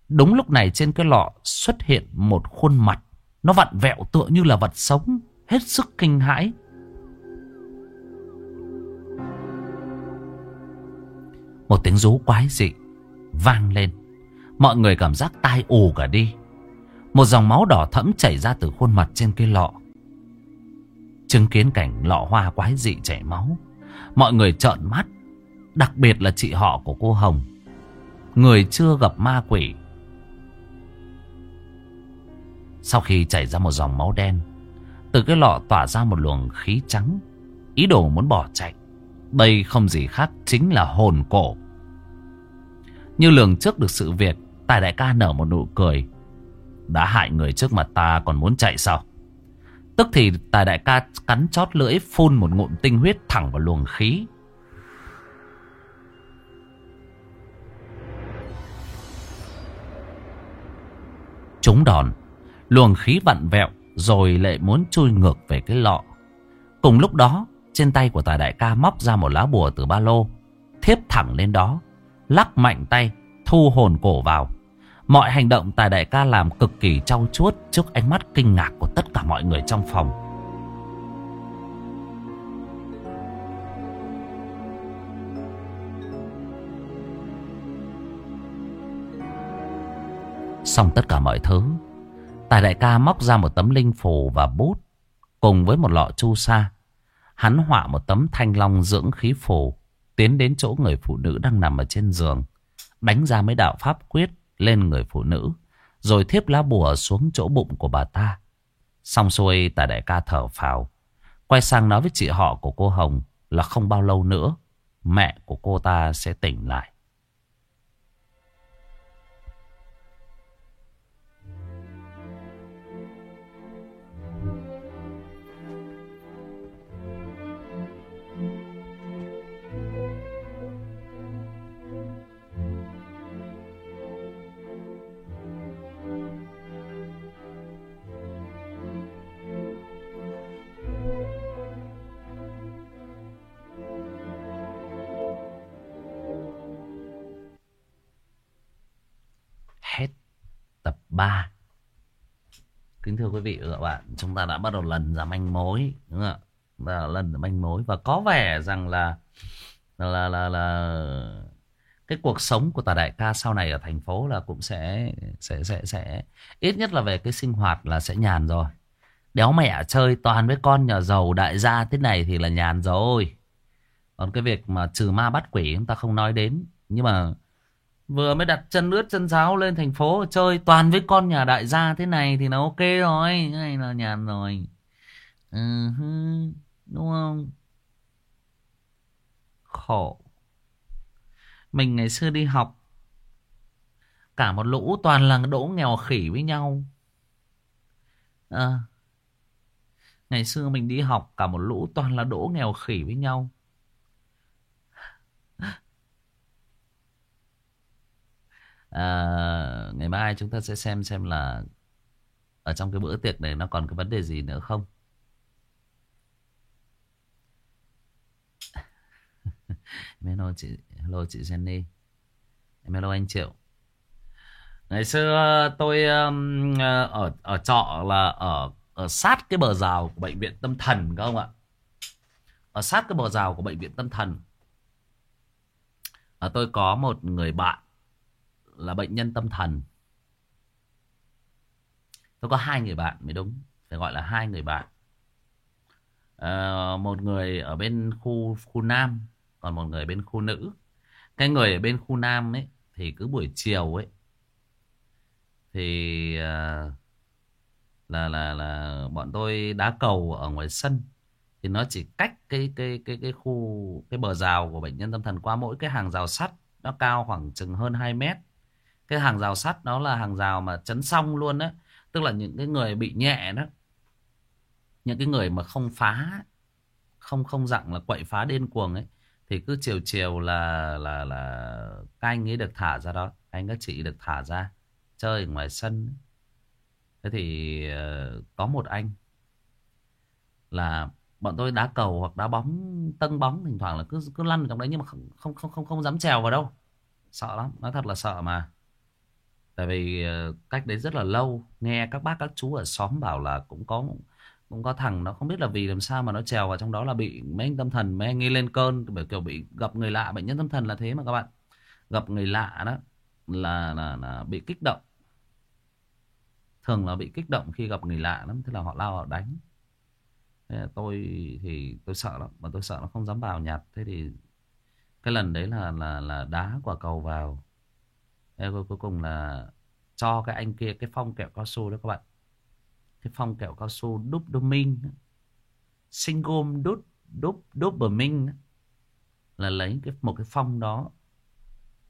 đúng lúc này trên cái lọ xuất hiện một khuôn mặt. Nó vặn vẹo tựa như là vật sống, hết sức kinh hãi. Một tiếng rú quái dị vang lên. Mọi người cảm giác tai ù cả đi. Một dòng máu đỏ thẫm chảy ra từ khuôn mặt trên cái lọ. Chứng kiến cảnh lọ hoa quái dị chảy máu. Mọi người trợn mắt. Đặc biệt là chị họ của cô Hồng. Người chưa gặp ma quỷ. Sau khi chảy ra một dòng máu đen. Từ cái lọ tỏa ra một luồng khí trắng. Ý đồ muốn bỏ chạy. Đây không gì khác chính là hồn cổ. Như lường trước được sự việc, Tài đại ca nở một nụ cười. Đã hại người trước mặt ta còn muốn chạy sao? Tức thì Tài đại ca cắn chót lưỡi phun một ngụm tinh huyết thẳng vào luồng khí. Chúng đòn, luồng khí vặn vẹo rồi lại muốn chui ngược về cái lọ. Cùng lúc đó, trên tay của tài đại ca móc ra một lá bùa từ ba lô. Thiếp thẳng lên đó. Lắc mạnh tay. Thu hồn cổ vào. Mọi hành động tài đại ca làm cực kỳ trau chuốt trước ánh mắt kinh ngạc của tất cả mọi người trong phòng. Xong tất cả mọi thứ. Tài đại ca móc ra một tấm linh phù và bút. Cùng với một lọ chu sa. Hắn họa một tấm thanh long dưỡng khí phù, tiến đến chỗ người phụ nữ đang nằm ở trên giường, đánh ra mấy đạo pháp quyết lên người phụ nữ, rồi thiếp lá bùa xuống chỗ bụng của bà ta, Xong xuôi tài đại ca thở phào. Quay sang nói với chị họ của cô Hồng là không bao lâu nữa mẹ của cô ta sẽ tỉnh lại. 3 Kính thưa quý vị và các bạn Chúng ta đã bắt đầu lần ra manh mối Đúng không ạ lần ra manh mối Và có vẻ rằng là là, là, là cái cuộc sống của tà đại ca sau này ở thành phố là cũng sẽ sẽ sẽ sẽ ít nhất là về cái sinh hoạt là sẽ nhàn rồi. Đéo mẹ chơi toàn với con nhà giàu đại gia thế này thì là nhàn rồi. Còn cái việc mà trừ ma bắt quỷ chúng ta không nói đến. Nhưng mà vừa mới đặt chân ướt chân giáo lên thành phố chơi toàn với con nhà đại gia thế này thì nó ok rồi. thế này là nhàn rồi. Ừ, đúng không? Khổ. Mình ngày xưa đi học Cả một lũ toàn là đỗ nghèo khỉ với nhau à, Ngày xưa mình đi học Cả một lũ toàn là đỗ nghèo khỉ với nhau à, Ngày mai chúng ta sẽ xem xem là Ở trong cái bữa tiệc này Nó còn cái vấn đề gì nữa không Hello chị Hello chị Jenny hello anh Triệu Ngày xưa tôi um, ờ, ở ở trọ là ở ở sát cái bờ rào của bệnh viện tâm thần các ông ạ. Ở sát cái bờ rào của bệnh viện tâm thần. à, tôi có một người bạn là bệnh nhân tâm thần. Tôi có hai người bạn mới đúng, phải gọi là hai người bạn. À, một người ở bên khu khu nam, còn một người bên khu nữ. Cái người ở bên khu nam ấy thì cứ buổi chiều ấy thì à, là là là bọn tôi đá cầu ở ngoài sân thì nó chỉ cách cái cái cái cái khu cái bờ rào của bệnh nhân tâm thần qua mỗi cái hàng rào sắt nó cao khoảng chừng hơn 2 mét cái hàng rào sắt đó là hàng rào mà chấn xong luôn á, tức là những cái người bị nhẹ đó, những cái người mà không phá, không không dặn là quậy phá điên cuồng ấy, thì cứ chiều chiều là là là các anh ấy được thả ra đó anh, các chị được thả ra chơi ngoài sân thế thì ờ, có một anh là bọn tôi đá cầu hoặc đá bóng tân bóng thỉnh thoảng là cứ cứ lăn ở trong đấy nhưng mà không không không không không dám trèo vào đâu, sợ lắm, nói thật là sợ mà tại vì ờ, cách đấy rất là lâu. Nghe các bác các chú ở xóm bảo là cũng có cũng có thằng nó không biết là vì làm sao mà nó trèo vào trong đó là bị mấy anh tâm thần mấy anh ấy lên cơn bởi kiểu bị gặp người lạ. Bệnh nhân tâm thần là thế mà các bạn. Gặp người lạ đó là là, là bị kích động. Thường là bị kích động khi gặp người lạ lắm thế là họ lao họ đánh. Thế là tôi thì tôi sợ lắm mà tôi sợ nó không dám vào nhặt. Thế thì cái lần đấy là là là đá quả cầu vào thế cuối cùng là cho cái anh kia cái phong kẹo cao su đó các bạn. Cái phong kẹo cao su đúc đô minh singom đúc đúc đúc bờ minh là lấy cái một cái phong đó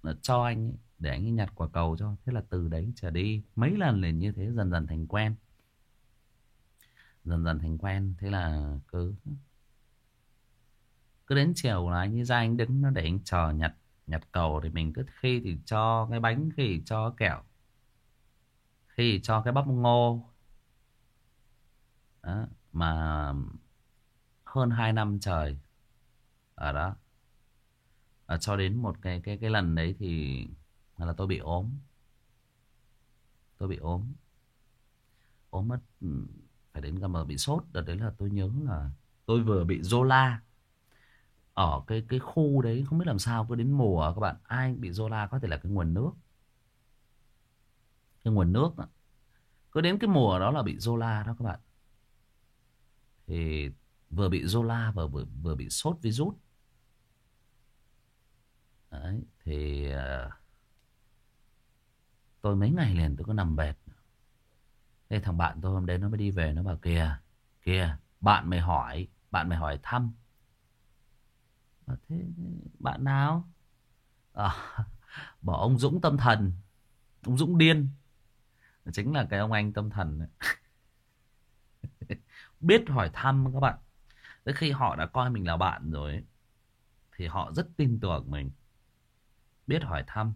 là cho anh ấy, để anh ấy nhặt quả cầu cho. Thế là từ đấy trở đi mấy lần liền như thế dần dần thành quen. Dần dần thành quen thế là cứ cứ đến chiều là anh ấy ra anh đứng nó để anh chờ nhặt nhặt cầu thì mình cứ khi thì cho cái bánh khi thì cho kẹo khi thì cho cái bắp ngô. Đó, mà hơn 2 năm trời. Ở đó. À, cho đến một cái cái cái lần đấy thì là tôi bị ốm. Tôi bị ốm. Ốm mất ừ, phải đến gần mà bị sốt. Đợt đấy là tôi nhớ là tôi vừa bị Zola ở cái cái khu đấy không biết làm sao cứ đến mùa các bạn. Ai bị Zola có thể là cái nguồn nước. Cái nguồn nước đó. cứ đến cái mùa đó là bị Zola đó các bạn. Thì vừa bị Zola vừa vừa, vừa bị sốt virus. Đấy, thì uh, tôi mấy ngày liền tôi có nằm bệt. Thế thằng bạn tôi hôm đấy nó mới đi về nó bảo kìa, kìa, bạn mày hỏi, bạn mày hỏi thăm. Bảo, thế bạn nào? Ờ, à, bỏ ông Dũng tâm thần, ông Dũng điên. Chính là cái ông anh tâm thần. Biết hỏi thăm các bạn. Tới khi họ đã coi mình là bạn rồi ấy, thì họ rất tin tưởng mình. Biết hỏi thăm.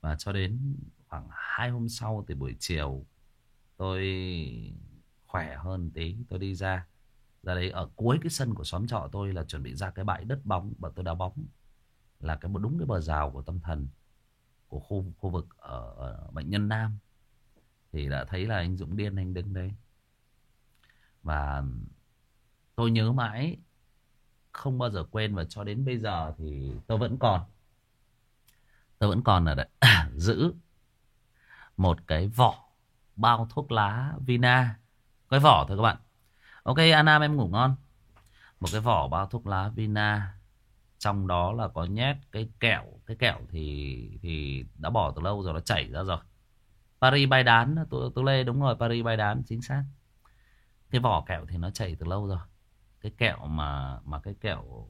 Và cho đến khoảng hai hôm sau thì buổi chiều tôi khỏe hơn tí tôi đi ra ra đấy ở cuối cái sân của xóm trọ tôi là chuẩn bị ra cái bãi đất bóng và tôi đá bóng là cái một đúng cái bờ rào của tâm thần của khu khu vực ở, ở bệnh nhân nam thì đã thấy là anh Dũng điên anh đứng đấy và tôi nhớ mãi không bao giờ quên và cho đến bây giờ thì tôi vẫn còn tôi vẫn còn ở đấy giữ một cái vỏ bao thuốc lá Vina. Cái vỏ thôi các bạn. Ok Anam em ngủ ngon. Một cái vỏ bao thuốc lá Vina. Trong đó là có nhét cái kẹo. Cái kẹo thì thì đã bỏ từ lâu rồi nó chảy ra rồi. Paris bay đán. Tôi, tôi lê đúng rồi Paris bay đán chính xác. Cái vỏ kẹo thì nó chảy từ lâu rồi. Cái kẹo mà mà cái kẹo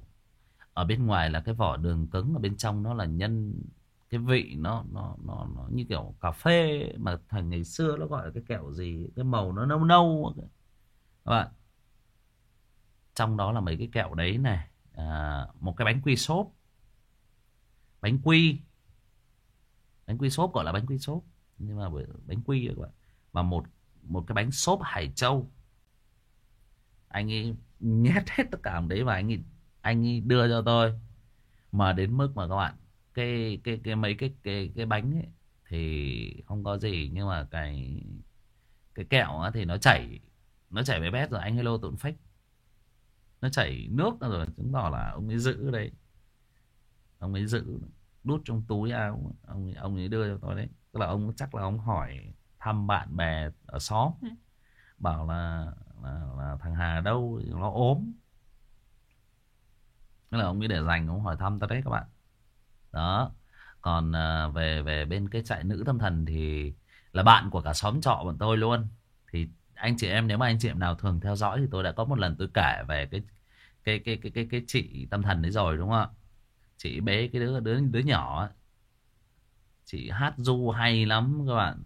ở bên ngoài là cái vỏ đường cứng ở bên trong nó là nhân cái vị nó nó nó nó như kiểu cà phê mà thành ngày xưa nó gọi là cái kẹo gì cái màu nó nâu nâu các bạn trong đó là mấy cái kẹo đấy này à, một cái bánh quy xốp. Bánh quy. Bánh quy xốp gọi là bánh quy xốp nhưng mà bánh quy các bạn. Và một một cái bánh xốp hải châu. Anh ấy nhét hết tất cả đấy và anh ấy anh ấy đưa cho tôi. Mà đến mức mà các bạn cái cái cái mấy cái cái cái bánh ấy thì không có gì nhưng mà cái cái kẹo thì nó chảy nó chảy bé bét rồi. Anh hello tụn phách nó chảy nước rồi chứng tỏ là ông ấy giữ đấy. Ông ấy giữ đút trong túi áo ông ấy, ông ấy đưa cho tôi đấy. Tức là ông chắc là ông hỏi thăm bạn bè ở xóm. Ấy. bảo là, là, là thằng Hà đâu nó ốm. Thế là ông ấy để dành ông hỏi thăm ta đấy các bạn. Đó. Còn à, về về bên cái trại nữ tâm thần thì là bạn của cả xóm trọ bọn tôi luôn. Thì anh chị em, nếu mà anh chị em nào thường theo dõi thì tôi đã có một lần tôi kể về cái cái cái cái cái cái chị tâm thần đấy rồi, đúng không ạ? Chị bế cái đứa đứa đứa nhỏ chị hát du hay lắm các bạn.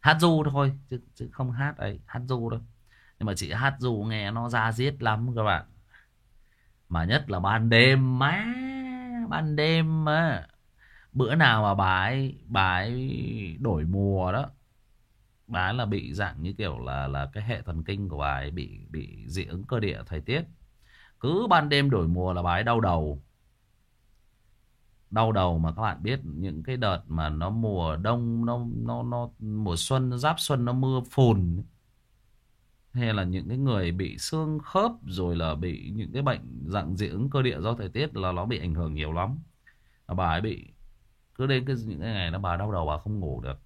Hát du thôi chứ chứ không hát ấy, hát du thôi nhưng mà chị hát du nghe nó ra diết lắm các bạn. Mà nhất là ban đêm, má, ban đêm á. Bữa nào mà bà ấy bà ấy đổi mùa đó bà ấy là bị dạng như kiểu là là cái hệ thần kinh của bà ấy bị bị dị ứng cơ địa thời tiết. Cứ ban đêm đổi mùa là bà ấy đau đầu. Đau đầu mà các bạn biết những cái đợt mà nó mùa đông, nó nó nó, mùa xuân giáp xuân, nó mưa phùn hay là những cái người bị xương khớp rồi là bị những cái bệnh dạng dị ứng cơ địa do thời tiết là nó bị ảnh hưởng nhiều lắm. Bà ấy bị, cứ đến cái, những cái ngày nó bà đau đầu bà không ngủ được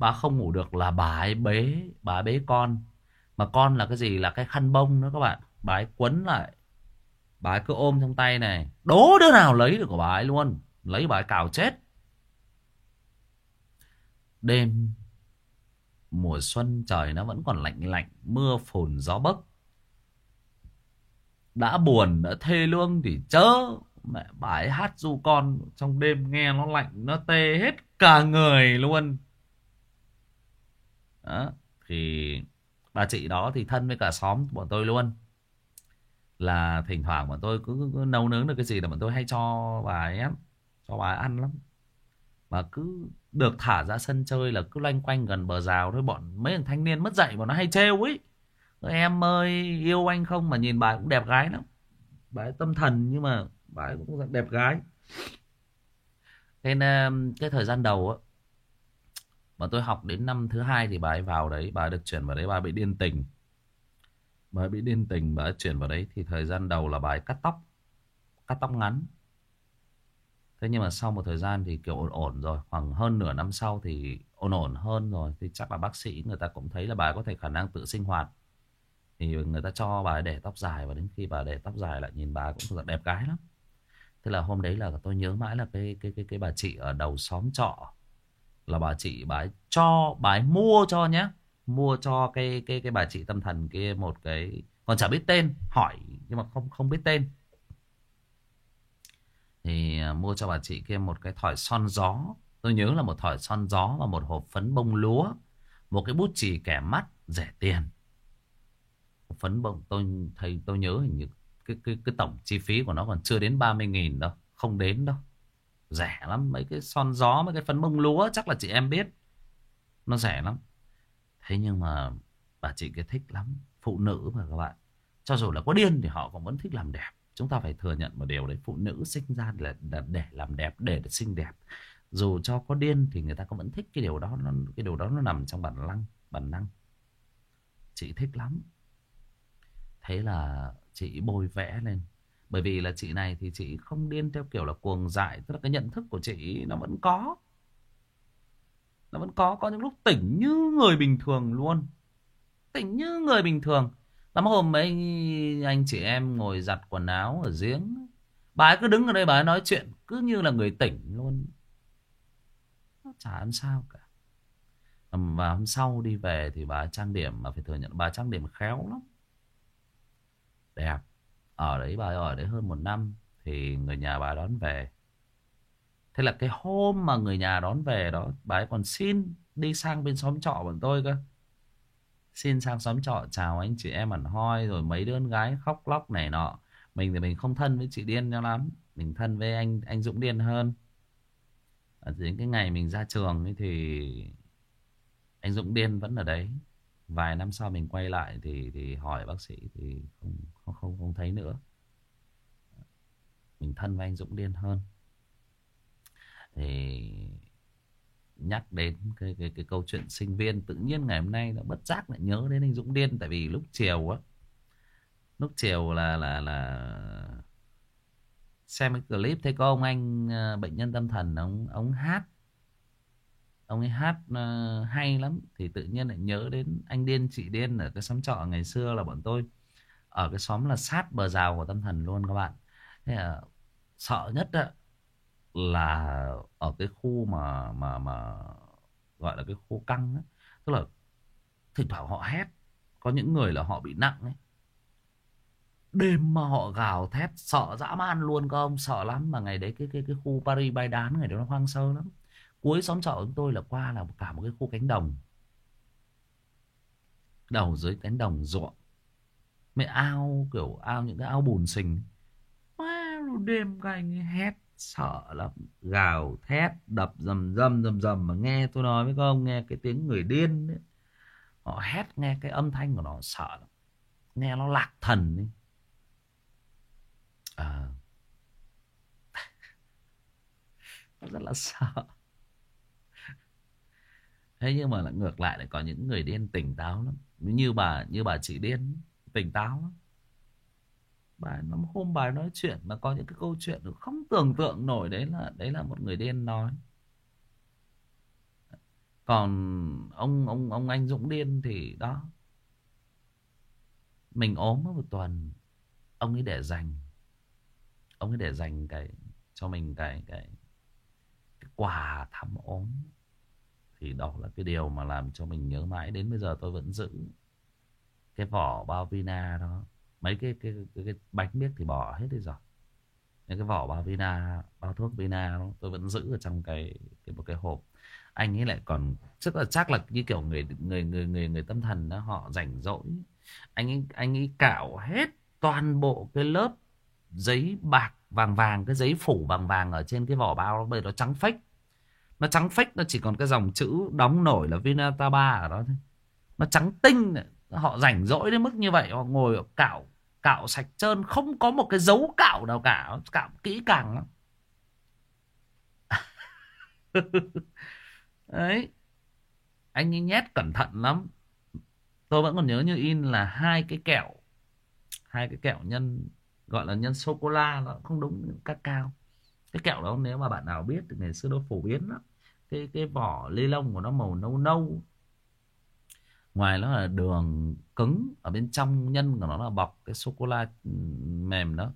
bà không ngủ được là bà ấy bế, bà ấy bế con. Mà con là cái gì? Là cái khăn bông đó các bạn. Bà ấy quấn lại. Bà ấy cứ ôm trong tay này. Đố đứa nào lấy được của bà ấy luôn. Lấy bà ấy cào chết. Đêm, mùa xuân trời nó vẫn còn lạnh lạnh, mưa phùn gió bấc. Đã buồn, đã thê lương thì chớ. Mẹ, bà ấy hát du con. Trong đêm nghe nó lạnh, nó tê hết cả người luôn đó thì bà chị đó thì thân với cả xóm bọn tôi luôn. Là thỉnh thoảng bọn tôi cứ, cứ nấu nướng được cái gì là bọn tôi hay cho bà ấy ăn cho bà ấy ăn lắm. Mà cứ được thả ra sân chơi là cứ loanh quanh gần bờ rào thôi bọn mấy thằng thanh niên mất dạy mà nó hay trêu ấy. Em ơi yêu anh không? Mà nhìn bà cũng đẹp gái lắm. Bà ấy tâm thần nhưng mà bà ấy cũng đẹp gái. Nên um, cái thời gian đầu á mà tôi học đến năm thứ hai thì bà ấy vào đấy, bà ấy được chuyển vào đấy, bà ấy bị điên tình. Bà ấy bị điên tình, bà ấy chuyển vào đấy thì thời gian đầu là bà ấy cắt tóc cắt tóc ngắn. Thế nhưng mà sau một thời gian thì kiểu ổn ổn rồi, Khoảng hơn nửa năm sau thì ổn ổn hơn rồi. Thì chắc là bác sĩ người ta cũng thấy là bà ấy có thể khả năng tự sinh hoạt. Thì người ta cho bà ấy để tóc dài Và đến khi bà để tóc dài lại nhìn bà cũng rất đẹp gái lắm. Thế là hôm đấy là tôi nhớ mãi là cái cái cái cái bà chị ở đầu xóm trọ là bà chị bà ấy cho, bà ấy mua cho nhé. Mua cho cái cái cái bà chị tâm thần kia một cái còn chả biết tên hỏi nhưng mà không không biết tên. Thì à, mua cho bà chị kia một cái thỏi son gió. Tôi nhớ là một thỏi son gió và một hộp phấn bông lúa. Một cái bút chì kẻ mắt rẻ tiền. Phấn bông tôi thấy tôi nhớ hình như cái cái cái tổng chi phí của nó còn chưa đến 30 nghìn đâu không đến đâu rẻ lắm mấy cái son gió mấy cái phấn bông lúa chắc là chị em biết. Nó rẻ lắm. Thế nhưng mà bà chị kia thích lắm phụ nữ mà các bạn. Cho dù là có điên thì họ cũng vẫn thích làm đẹp. Chúng ta phải thừa nhận một điều đấy phụ nữ sinh ra là, là để làm đẹp để, để xinh đẹp. Dù cho có điên thì người ta cũng vẫn thích cái điều đó nó, cái điều đó nó nằm trong bản năng bản năng. Chị thích lắm. Thế là chị bôi vẽ lên bởi vì là chị này thì chị không điên theo kiểu là cuồng dại, tức là cái nhận thức của chị nó vẫn có. Nó vẫn có có những lúc tỉnh như người bình thường luôn. Tỉnh như người bình thường. Lắm hôm mấy anh chị em ngồi giặt quần áo ở giếng, bà ấy cứ đứng ở đây, bà ấy nói chuyện cứ như là người tỉnh luôn. Nó chả ăn sao cả. Và hôm sau đi về thì bà trang điểm mà phải thừa nhận bà trang điểm khéo lắm. Đẹp ở đấy bà ở đấy hơn một năm thì người nhà bà đón về. Thế là cái hôm mà người nhà đón về đó, bà ấy còn xin đi sang bên xóm trọ bọn tôi cơ. Xin sang xóm trọ, chào anh chị em hẳn hoi, rồi mấy đứa con gái khóc lóc này nọ. Mình thì mình không thân với chị điên cho lắm, mình thân với anh anh dũng điên hơn. Ở đến cái ngày mình ra trường ấy thì anh dũng điên vẫn ở đấy. Vài năm sau mình quay lại thì thì hỏi bác sĩ thì không không không, không thấy nữa. Mình thân với anh dũng điên hơn. Thì nhắc đến cái, cái cái câu chuyện sinh viên tự nhiên ngày hôm nay nó bất giác lại nhớ đến anh Dũng Điên tại vì lúc chiều á lúc chiều là là là xem cái clip thấy có ông anh ờ, bệnh nhân tâm thần ông ông hát. Ông ấy hát uh, hay lắm thì tự nhiên lại nhớ đến anh điên chị điên ở cái xóm trọ ngày xưa là bọn tôi ở cái xóm là sát bờ rào của tâm thần luôn các bạn. Thế là sợ nhất đó là ở cái khu mà mà mà gọi là cái khu căng ấy. tức là thỉnh thoảng họ hét, có những người là họ bị nặng ấy. Đêm mà họ gào thét, sợ dã man luôn các ông, sợ lắm mà ngày đấy cái cái cái khu Paris bay đán ngày đó nó hoang sơ lắm. Cuối xóm trọ chúng tôi là qua là cả một cái khu cánh đồng. Đầu dưới cánh đồng ruộng mấy ao kiểu ao những cái ao bùn sình wow, đêm các anh hét sợ lắm gào thét đập rầm rầm rầm rầm mà nghe tôi nói với các ông nghe cái tiếng người điên ấy. họ hét nghe cái âm thanh của nó sợ lắm nghe nó lạc thần ấy. À. rất là sợ thế nhưng mà lại ngược lại lại có những người điên tỉnh táo lắm như bà như bà chị điên tỉnh táo lắm. Bà nó hôm bà nói chuyện mà có những cái câu chuyện không tưởng tượng nổi đấy là đấy là một người điên nói. Còn ông ông ông anh Dũng điên thì đó. Mình ốm mất một tuần ông ấy để dành ông ấy để dành cái cho mình cái cái, cái quà thăm ốm. Thì đó là cái điều mà làm cho mình nhớ mãi. Đến bây giờ tôi vẫn giữ cái vỏ bao vina đó. Mấy cái cái cái, cái bánh biếc thì bỏ hết đi rồi. Những cái vỏ bao vina bao thuốc vina đó, tôi vẫn giữ ở trong cái cái một cái hộp. Anh ấy lại còn rất là chắc là như kiểu người người người người người tâm thần đó họ rảnh rỗi. Anh ấy anh ấy cạo hết toàn bộ cái lớp giấy bạc vàng vàng cái giấy phủ vàng vàng ở trên cái vỏ bao đó bây nó trắng phách. Nó trắng phách nó chỉ còn cái dòng chữ đóng nổi là Vinataba ở đó thôi. Nó trắng tinh họ rảnh rỗi đến mức như vậy, họ ngồi cạo cạo sạch trơn, không có một cái dấu cạo nào cả, cạo kỹ càng lắm. Đấy. Anh ấy nhét cẩn thận lắm. Tôi vẫn còn nhớ như in là hai cái kẹo, hai cái kẹo nhân, gọi là nhân sô cô la nó không đúng cacao cái kẹo đó nếu mà bạn nào biết thì ngày xưa nó phổ biến lắm. Cái cái vỏ ly lông của nó màu nâu nâu ngoài nó là đường cứng ở bên trong nhân của nó là bọc cái sô cô la ừ, mềm đó.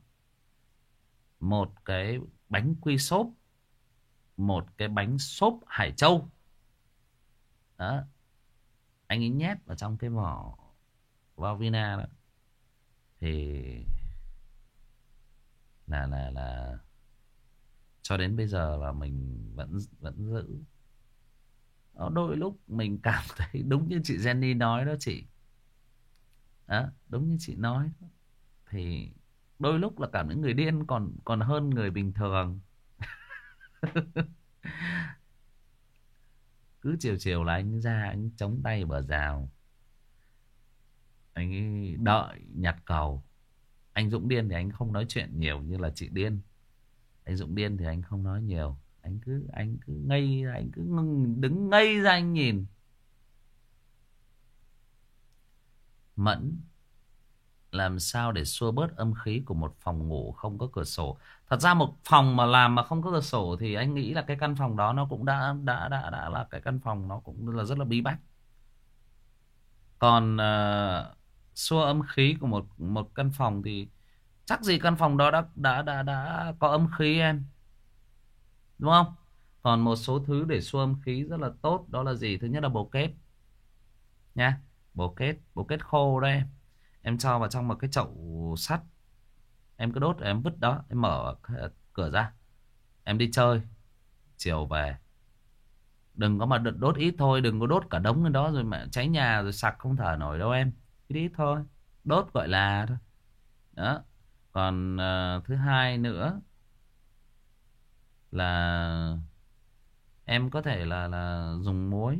Một cái bánh quy xốp, một cái bánh xốp hải châu. Đó. Anh ấy nhét vào trong cái vỏ vào vina đó. Thì là là là cho đến bây giờ là mình vẫn vẫn giữ. Ờ, đôi lúc mình cảm thấy đúng như chị Jenny nói đó chị. Đó, đúng như chị nói. Thì đôi lúc là cảm thấy người điên còn còn hơn người bình thường. Cứ chiều chiều là anh ra anh chống tay bờ rào. Anh ấy đợi nhặt cầu. Anh Dũng điên thì anh không nói chuyện nhiều như là chị điên. Anh Dũng điên thì anh không nói nhiều anh cứ anh cứ ngây anh cứ ngưng, đứng ngây ra anh nhìn. Mẫn làm sao để xua bớt âm khí của một phòng ngủ không có cửa sổ? Thật ra một phòng mà làm mà không có cửa sổ thì anh nghĩ là cái căn phòng đó nó cũng đã đã đã đã là cái căn phòng nó cũng là rất là bí bách. Còn uh, xua âm khí của một một căn phòng thì chắc gì căn phòng đó đã đã đã đã có âm khí em? Đúng không? Còn một số thứ để xua âm khí rất là tốt đó là gì? Thứ nhất là bồ kết. Nha bồ kết bồ kết khô đây. Em cho vào trong một cái chậu sắt. Em cứ đốt em vứt đó em mở cửa ra. Em đi chơi chiều về. Đừng có mà đốt ít thôi đừng có đốt cả đống lên đó rồi mà cháy nhà rồi sặc không thở nổi đâu em. Ít ít thôi đốt gọi là thôi. Đó. Còn uh, thứ hai nữa là em có thể là là dùng muối.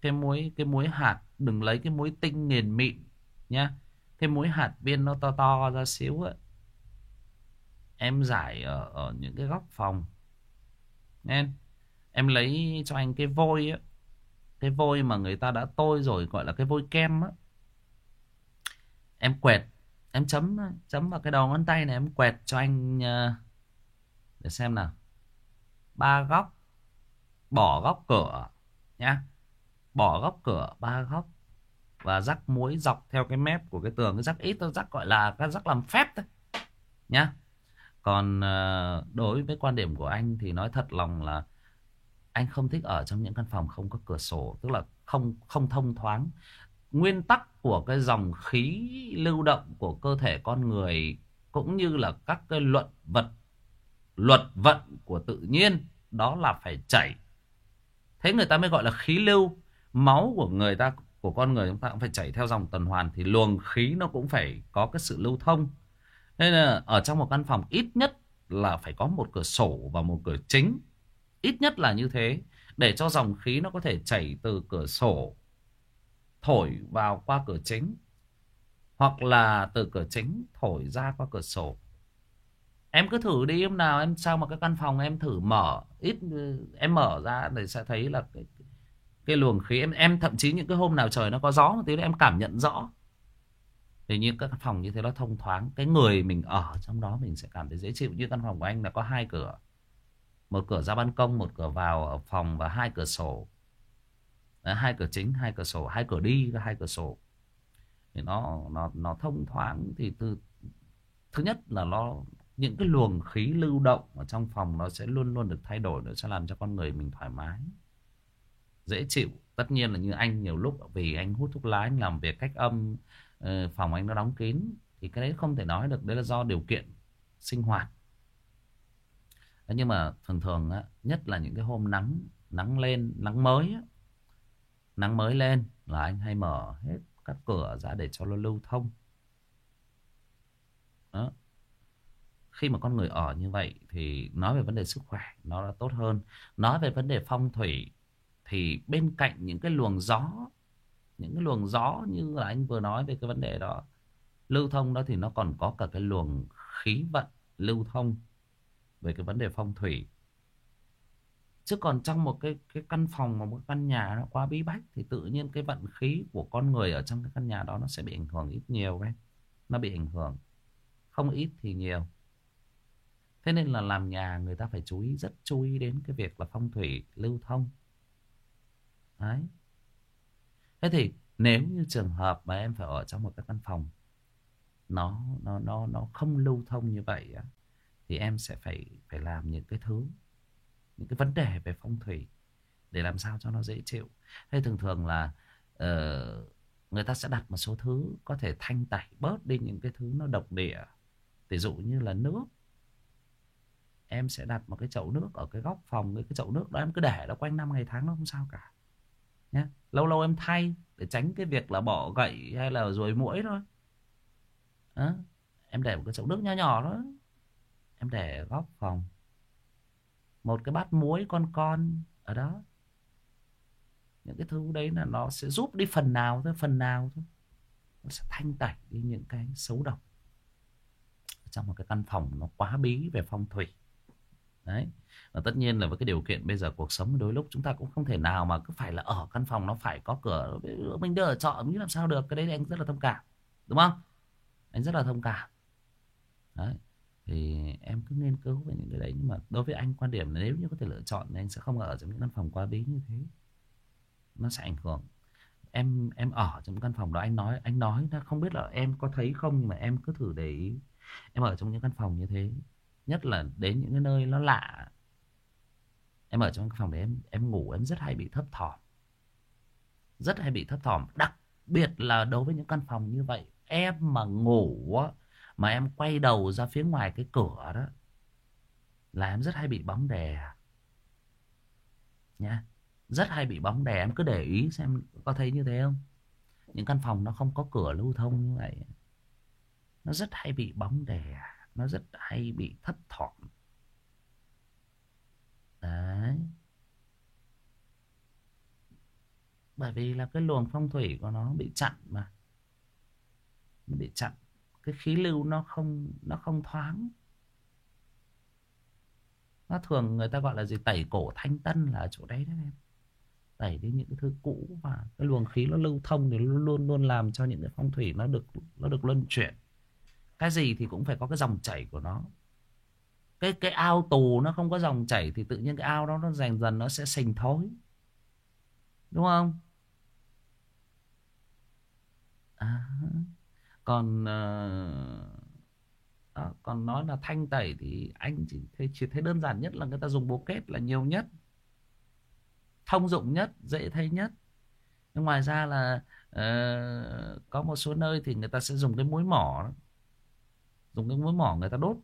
Cái muối cái muối hạt đừng lấy cái muối tinh nghiền mịn nhá. Cái muối hạt viên nó to to ra xíu ấy em giải ở, ở những cái góc phòng. Em em lấy cho anh cái vôi á. Cái vôi mà người ta đã tôi rồi gọi là cái vôi kem á. Em quẹt em chấm chấm vào cái đầu ngón tay này em quẹt cho anh uh, để xem nào. Ba góc, bỏ góc cửa nhá. Bỏ góc cửa, ba góc và rắc muối dọc theo cái mép của cái tường. Cái rắc ít tôi rắc gọi là cái rắc làm phép thôi nhá. Còn ờ, đối với quan điểm của anh thì nói thật lòng là anh không thích ở trong những căn phòng không có cửa sổ, tức là không không thông thoáng. Nguyên tắc của cái dòng khí lưu động của cơ thể con người cũng như là các cái luận vật luật vận của tự nhiên, đó là phải chảy. Thế người ta mới gọi là khí lưu. Máu của người ta, của con người chúng ta cũng phải chảy theo dòng tuần hoàn, thì luồng khí nó cũng phải có cái sự lưu thông. Nên là ở trong một căn phòng ít nhất là phải có một cửa sổ và một cửa chính. Ít nhất là như thế, để cho dòng khí nó có thể chảy từ cửa sổ thổi vào qua cửa chính, hoặc là từ cửa chính thổi ra qua cửa sổ em cứ thử đi hôm nào em sao mà cái căn phòng em thử mở ít ừ, em mở ra để sẽ thấy là cái, cái luồng khí em em thậm chí những cái hôm nào trời nó có gió một tí em cảm nhận rõ. Thì như các căn phòng như thế nó thông thoáng cái người mình ở trong đó mình sẽ cảm thấy dễ chịu. Như căn phòng của anh là có hai cửa một cửa ra ban công một cửa vào ở phòng và hai cửa sổ. Đấy, hai cửa chính hai cửa sổ hai cửa đi và hai cửa sổ. Thì nó nó nó thông thoáng thì từ thứ nhất là nó những cái luồng khí lưu động ở trong phòng nó sẽ luôn luôn được thay đổi nó sẽ làm cho con người mình thoải mái dễ chịu. Tất nhiên là như anh nhiều lúc vì anh hút thuốc lá anh làm việc cách âm ờ, phòng anh nó đóng kín thì cái đấy không thể nói được đấy là do điều kiện sinh hoạt. Ờ, nhưng mà thường thường á, nhất là những cái hôm nắng nắng lên nắng mới á, nắng mới lên là anh hay mở hết các cửa ra để cho nó lưu thông. Đó khi mà con người ở như vậy thì nói về vấn đề sức khỏe nó là tốt hơn. Nói về vấn đề phong thủy thì bên cạnh những cái luồng gió, những cái luồng gió như là anh vừa nói về cái vấn đề đó, lưu thông đó thì nó còn có cả cái luồng khí vận lưu thông về cái vấn đề phong thủy. Chứ còn trong một cái cái căn phòng mà một căn nhà nó quá bí bách thì tự nhiên cái vận khí của con người ở trong cái căn nhà đó nó sẽ bị ảnh hưởng ít nhiều đấy. Nó bị ảnh hưởng không ít thì nhiều thế nên là làm nhà người ta phải chú ý rất chú ý đến cái việc là phong thủy lưu thông. Đấy. Thế thì nếu như trường hợp mà em phải ở trong một cái căn phòng nó nó nó nó không lưu thông như vậy á thì em sẽ phải phải làm những cái thứ những cái vấn đề về phong thủy để làm sao cho nó dễ chịu. Hay thường thường là uh, người ta sẽ đặt một số thứ có thể thanh tẩy bớt đi những cái thứ nó độc địa. Ví dụ như là nước em sẽ đặt một cái chậu nước ở cái góc phòng, cái chậu nước đó em cứ để nó quanh năm ngày tháng nó không sao cả. Nhé lâu lâu em thay để tránh cái việc là bỏ gậy hay là ruồi muỗi thôi. Đó. em để một cái chậu nước nhỏ nhỏ đó, em để góc phòng. Một cái bát muối con con ở đó. Những cái thứ đấy là nó sẽ giúp đi phần nào thôi, phần nào thôi. Nó sẽ thanh tẩy đi những cái xấu độc. Trong một cái căn phòng nó quá bí về phong thủy đấy. Và tất nhiên là với cái điều kiện bây giờ cuộc sống đôi lúc chúng ta cũng không thể nào mà cứ phải là ở căn phòng nó phải có cửa mình đưa ở trọ, mình làm sao được, cái đấy anh rất là thông cảm, đúng không? Anh rất là thông cảm. Đấy. Thì em cứ nghiên cứu về những cái đấy, nhưng mà đối với anh quan điểm là nếu như có thể lựa chọn thì anh sẽ không ở trong những căn phòng quá bí như thế. Nó sẽ ảnh hưởng. Em em ở trong căn phòng đó, anh nói anh nói không biết là em có thấy không, nhưng mà em cứ thử để ý. Em ở trong những căn phòng như thế nhất là đến những cái nơi nó lạ. Em ở trong cái phòng đấy em em ngủ em rất hay bị thấp thỏm. Rất hay bị thấp thỏm. Đặc biệt là đối với những căn phòng như vậy, em mà ngủ mà em quay đầu ra phía ngoài cái cửa đó, là em rất hay bị bóng đè. Nha, rất hay bị bóng đè. Em cứ để ý xem có thấy như thế không? Những căn phòng nó không có cửa lưu thông như vậy, nó rất hay bị bóng đè nó rất hay bị thấp thỏm. Đấy. Bởi vì là cái luồng phong thủy của nó bị chặn mà. Nó bị chặn. Cái khí lưu nó không nó không thoáng. Nó thường người ta gọi là gì? Tẩy cổ thanh tân là ở chỗ đấy đấy em. Tẩy đi những cái thứ cũ và cái luồng khí nó lưu thông thì luôn luôn làm cho những cái phong thủy nó được nó được luân chuyển cái gì thì cũng phải có cái dòng chảy của nó. Cái cái ao tù nó không có dòng chảy thì tự nhiên cái ao đó nó dần dần nó sẽ sình thối. Đúng không? À, còn ờ, à, còn nói là thanh tẩy thì anh chỉ thấy, chỉ thấy đơn giản nhất là người ta dùng bố kết là nhiều nhất. Thông dụng nhất dễ thấy nhất. Nhưng ngoài ra là uh, có một số nơi thì người ta sẽ dùng cái muối mỏ dùng cái muối mỏ người ta đốt.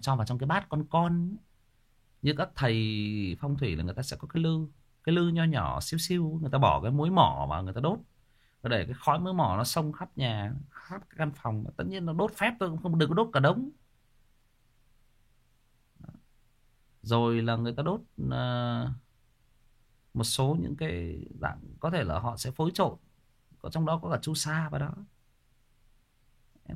Cho vào trong cái bát con con như các thầy phong thủy là người ta sẽ có cái lư cái lư nho nhỏ xíu xíu người ta bỏ cái muối mỏ vào người ta đốt. Và để cái khói muối mỏ nó xông khắp nhà khắp cái căn phòng tất nhiên nó đốt phép tôi cũng không đừng có đốt cả đống. Rồi là người ta đốt uh, một số những cái dạng có thể là họ sẽ phối trộn có trong đó có cả chu sa vào đó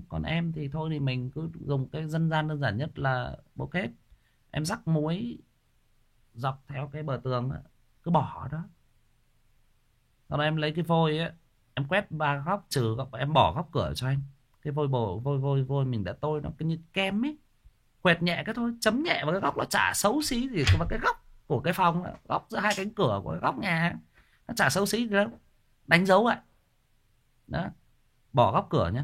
còn em thì thôi thì mình cứ dùng cái dân gian đơn giản nhất là bố kết em rắc muối dọc theo cái bờ tường đó, cứ bỏ đó. Còn em lấy cái vôi ấy em quét ba góc trừ góc em bỏ góc cửa cho anh. Cái vôi bồ vôi vôi vôi mình đã tôi nó cứ như kem ấy. Quẹt nhẹ cái thôi chấm nhẹ vào cái góc nó chả xấu xí gì. Vào cái góc của cái phòng góc giữa hai cánh cửa của cái góc nhà nó chả xấu xí gì đâu. Đánh dấu vậy đó. Bỏ góc cửa nhé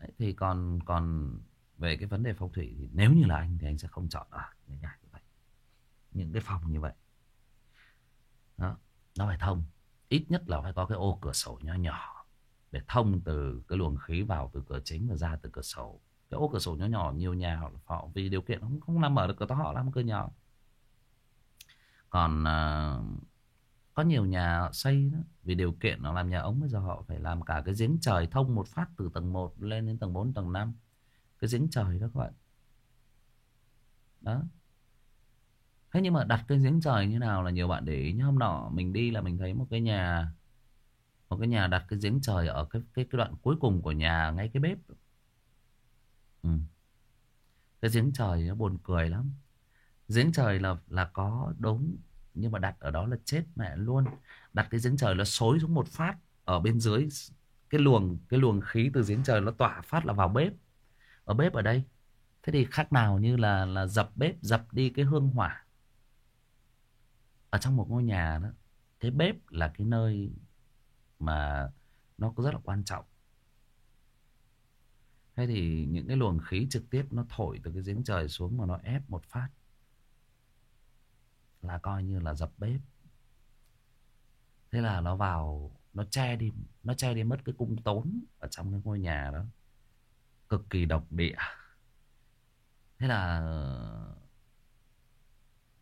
Đấy, thì còn còn về cái vấn đề phong thủy thì nếu như là anh thì anh sẽ không chọn ở những nhà như vậy. Những cái phòng như vậy. Đó nó phải thông. Ít nhất là phải có cái ô cửa sổ nhỏ nhỏ để thông từ cái luồng khí vào từ cửa chính và ra từ cửa sổ. Cái ô cửa sổ nhỏ nhỏ nhiều nhà họ, họ vì điều kiện không không làm mở được cửa to họ làm cửa nhỏ. Còn uh, có nhiều nhà xây đó, vì điều kiện nó làm nhà ống bây giờ họ phải làm cả cái giếng trời thông một phát từ tầng 1 lên đến tầng 4 tầng 5 cái giếng trời đó các bạn. Đó. Thế nhưng mà đặt cái giếng trời như nào là nhiều bạn để ý nhá. Hôm nọ mình đi là mình thấy một cái nhà một cái nhà đặt cái giếng trời ở cái cái, cái đoạn cuối cùng của nhà ngay cái bếp. Ừ. cái giếng trời nó buồn cười lắm. Giếng trời là là có đúng nhưng mà đặt ở đó là chết mẹ luôn. Đặt cái giếng trời nó xối xuống một phát ở bên dưới, cái luồng cái luồng khí từ giếng trời nó tỏa phát là vào bếp. Ở bếp ở đây. Thế thì khác nào như là là dập bếp, dập đi cái hương hỏa ở trong một ngôi nhà đó. Cái bếp là cái nơi mà nó rất là quan trọng. Thế thì những cái luồng khí trực tiếp nó thổi từ cái giếng trời xuống mà nó ép một phát là coi như là dập bếp. Thế là nó vào nó che đi nó che đi mất cái cung tốn ở trong cái ngôi nhà đó. Cực kỳ độc địa. Thế là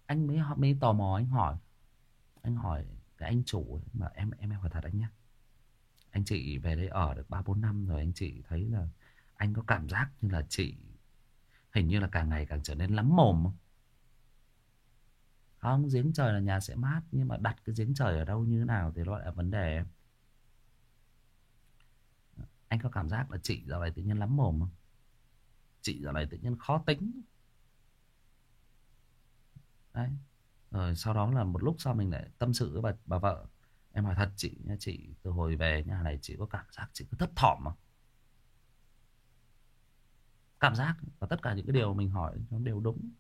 anh mới mới tò mò anh hỏi. Anh hỏi cái anh chủ ấy, mà em em em hỏi thật anh nhé anh chị về đây ở được ba bốn năm rồi anh chị thấy là anh có cảm giác như là chị hình như là càng ngày càng trở nên lắm mồm không? À, không, giếng trời là nhà sẽ mát nhưng mà đặt cái giếng trời ở đâu như thế nào thì đó là vấn đề em. Anh có cảm giác là chị giờ này tự nhiên lắm mồm không? Chị giờ này tự nhiên khó tính. Đấy. Rồi sau đó là một lúc sau mình lại tâm sự với bà, bà vợ. Em hỏi thật chị nha chị từ hồi về nhà này chị có cảm giác chị có thấp thỏm không? Cảm giác và tất cả những cái điều mình hỏi nó đều đúng.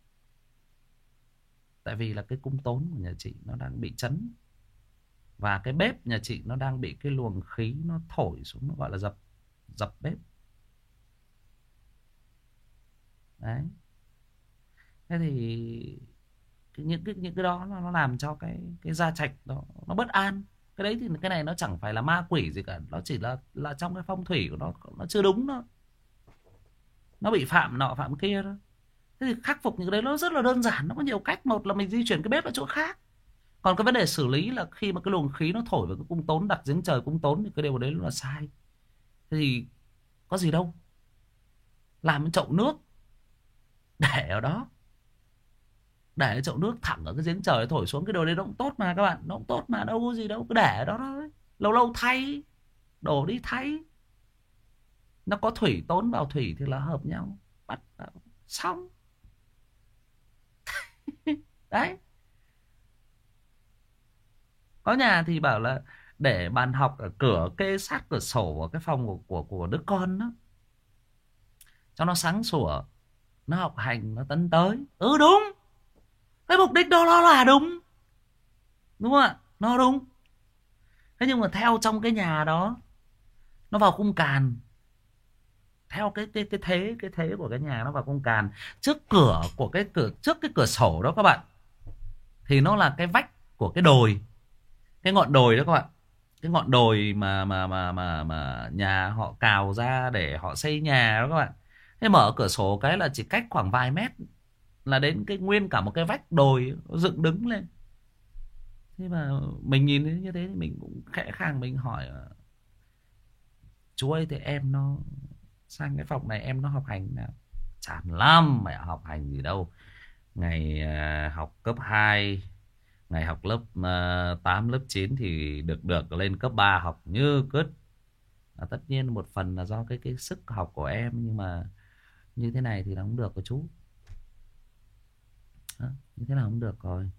Tại vì là cái cung tốn của nhà chị nó đang bị chấn. Và cái bếp nhà chị nó đang bị cái luồng khí nó thổi xuống nó gọi là dập dập bếp. Đấy. Thế thì những cái những cái đó nó, nó làm cho cái cái gia trạch đó nó bất an. Cái đấy thì cái này nó chẳng phải là ma quỷ gì cả, nó chỉ là là trong cái phong thủy của nó nó chưa đúng đó Nó bị phạm nọ phạm kia thôi. Thế thì khắc phục những cái đấy nó rất là đơn giản, Nó có nhiều cách. Một là mình di chuyển cái bếp ở chỗ khác. Còn cái vấn đề xử lý là khi mà cái luồng khí nó thổi vào cái cung tốn, Đặt giếng trời cung tốn Thì cái điều đấy là sai. Thế thì có gì đâu. Làm cái chậu nước. Để ở đó. Để cái chậu nước thẳng ở cái giếng trời thổi xuống, Cái đồ đấy nó cũng tốt mà các bạn. Nó cũng tốt mà, đâu có gì đâu. Cứ để ở đó thôi. Lâu lâu thay, Đổ đi thay. Nó có thủy tốn vào thủy thì là hợp nhau. Bắt Xong. đấy. Có nhà thì bảo là để bàn học ở cửa kê sát cửa sổ ở cái phòng của của, của đứa con đó cho nó sáng sủa nó học hành nó tấn tới. Ừ đúng. Cái mục đích đó nó là đúng. Đúng không ạ? Nó đúng. Thế nhưng mà theo trong cái nhà đó nó vào cung càn theo cái cái cái thế cái thế của cái nhà nó vào cung càn. Trước cửa của cái cửa, trước cái cửa sổ đó các bạn, thì nó là cái vách của cái đồi. Cái ngọn đồi đó các bạn. Cái ngọn đồi mà mà mà mà mà nhà họ cào ra để họ xây nhà đó các bạn. Thế mở cửa sổ cái là chỉ cách khoảng vài mét là đến cái nguyên cả một cái vách đồi dựng đứng lên. Thế mà mình nhìn như thế thì mình cũng khẽ khàng mình hỏi chú ơi thì em nó sang cái phòng này em nó học hành nào chán lắm mẹ học hành gì đâu. Ngày à, học cấp 2 ngày học lớp à, uh, 8 lớp 9 thì được được lên cấp 3 học như cứt. À, tất nhiên một phần là do cái cái sức học của em nhưng mà như thế này thì nó không được của chú. À, như thế nào không được rồi.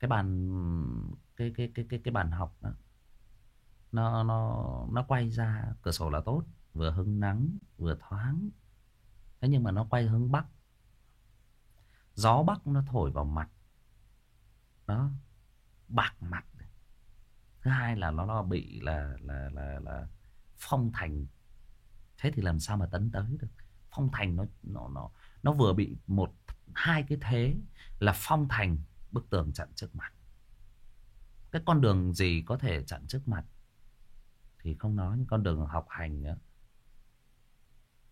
Cái bàn cái cái cái cái cái bàn học đó nó nó nó quay ra cửa sổ là tốt vừa hứng nắng vừa thoáng. Thế nhưng mà nó quay hướng bắc. Gió bắc nó thổi vào mặt. Đó bạc mặt thứ hai là nó, nó bị là là là là phong thành. Thế thì làm sao mà tấn tới được? Phong thành nó nó nó nó vừa bị một hai cái thế là phong thành bức tường chặn trước mặt. Cái con đường gì có thể chặn trước mặt? Thì không nói nhưng con đường học hành nữa.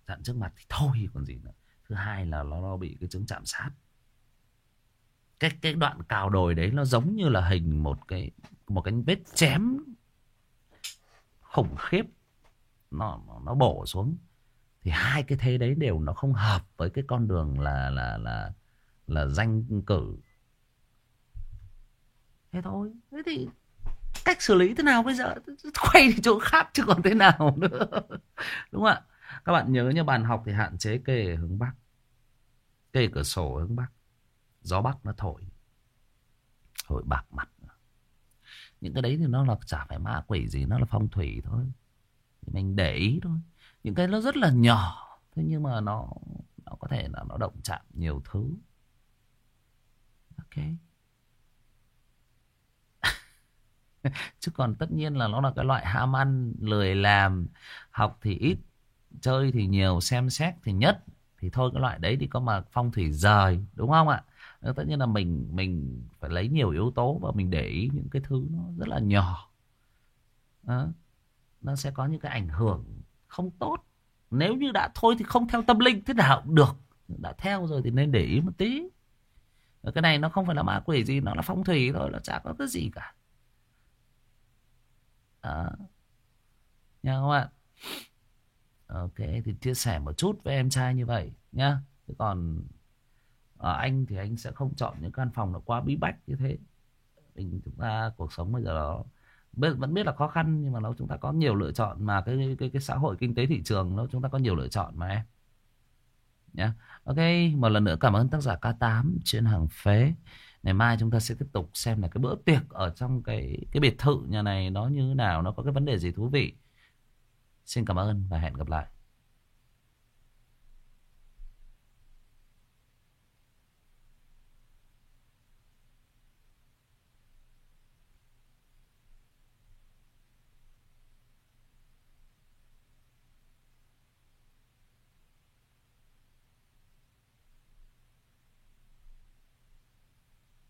Chặn trước mặt thì thôi còn gì nữa. Thứ hai là nó, nó bị cái chứng chạm sát. Cái cái đoạn cào đồi đấy nó giống như là hình một cái một cái vết chém khủng khiếp. Nó nó bổ xuống. Thì hai cái thế đấy đều nó không hợp với cái con đường là là là là danh cử. Thế thôi. Thế thì cách xử lý thế nào bây giờ? Quay đi chỗ khác chứ còn thế nào nữa. Đúng không ạ? Các bạn nhớ như bàn học thì hạn chế kê hướng bắc. Kê cửa sổ hướng bắc. Gió bắc nó thổi. Thổi bạc mặt. Những cái đấy thì nó là chả phải ma quỷ gì, nó là phong thủy thôi. Thì mình để ý thôi. Những cái nó rất là nhỏ, thế nhưng mà nó nó có thể là nó động chạm nhiều thứ. Ok. chứ còn tất nhiên là nó là cái loại ham ăn, lười làm, học thì ít, chơi thì nhiều, xem xét thì nhất. Thì thôi, cái loại đấy thì có mà phong thủy rời, đúng không ạ? Ờ, tất nhiên là mình mình phải lấy nhiều yếu tố và mình để ý những cái thứ nó rất là nhỏ. Đó. nó sẽ có những cái ảnh hưởng không tốt. Nếu như đã thôi thì không theo tâm linh, thế nào cũng được. Đã theo rồi thì nên để ý một tí. Ờ, cái này nó không phải là ma quỷ gì, nó là phong thủy thôi, nó chả có cái gì cả đó. Nha các bạn. Ok thì chia sẻ một chút với em trai như vậy nhá. Chứ còn ở anh thì anh sẽ không chọn những căn phòng nó quá bí bách như thế. Mình chúng ta cuộc sống bây giờ đó biết, vẫn biết là khó khăn nhưng mà nó chúng ta có nhiều lựa chọn mà cái cái cái xã hội kinh tế thị trường nó chúng ta có nhiều lựa chọn mà em. Nhá. Ok một lần nữa cảm ơn tác giả K8 trên hàng phế ngày mai chúng ta sẽ tiếp tục xem là cái bữa tiệc ở trong cái cái biệt thự nhà này nó như thế nào, nó có cái vấn đề gì thú vị. Xin cảm ơn và hẹn gặp lại.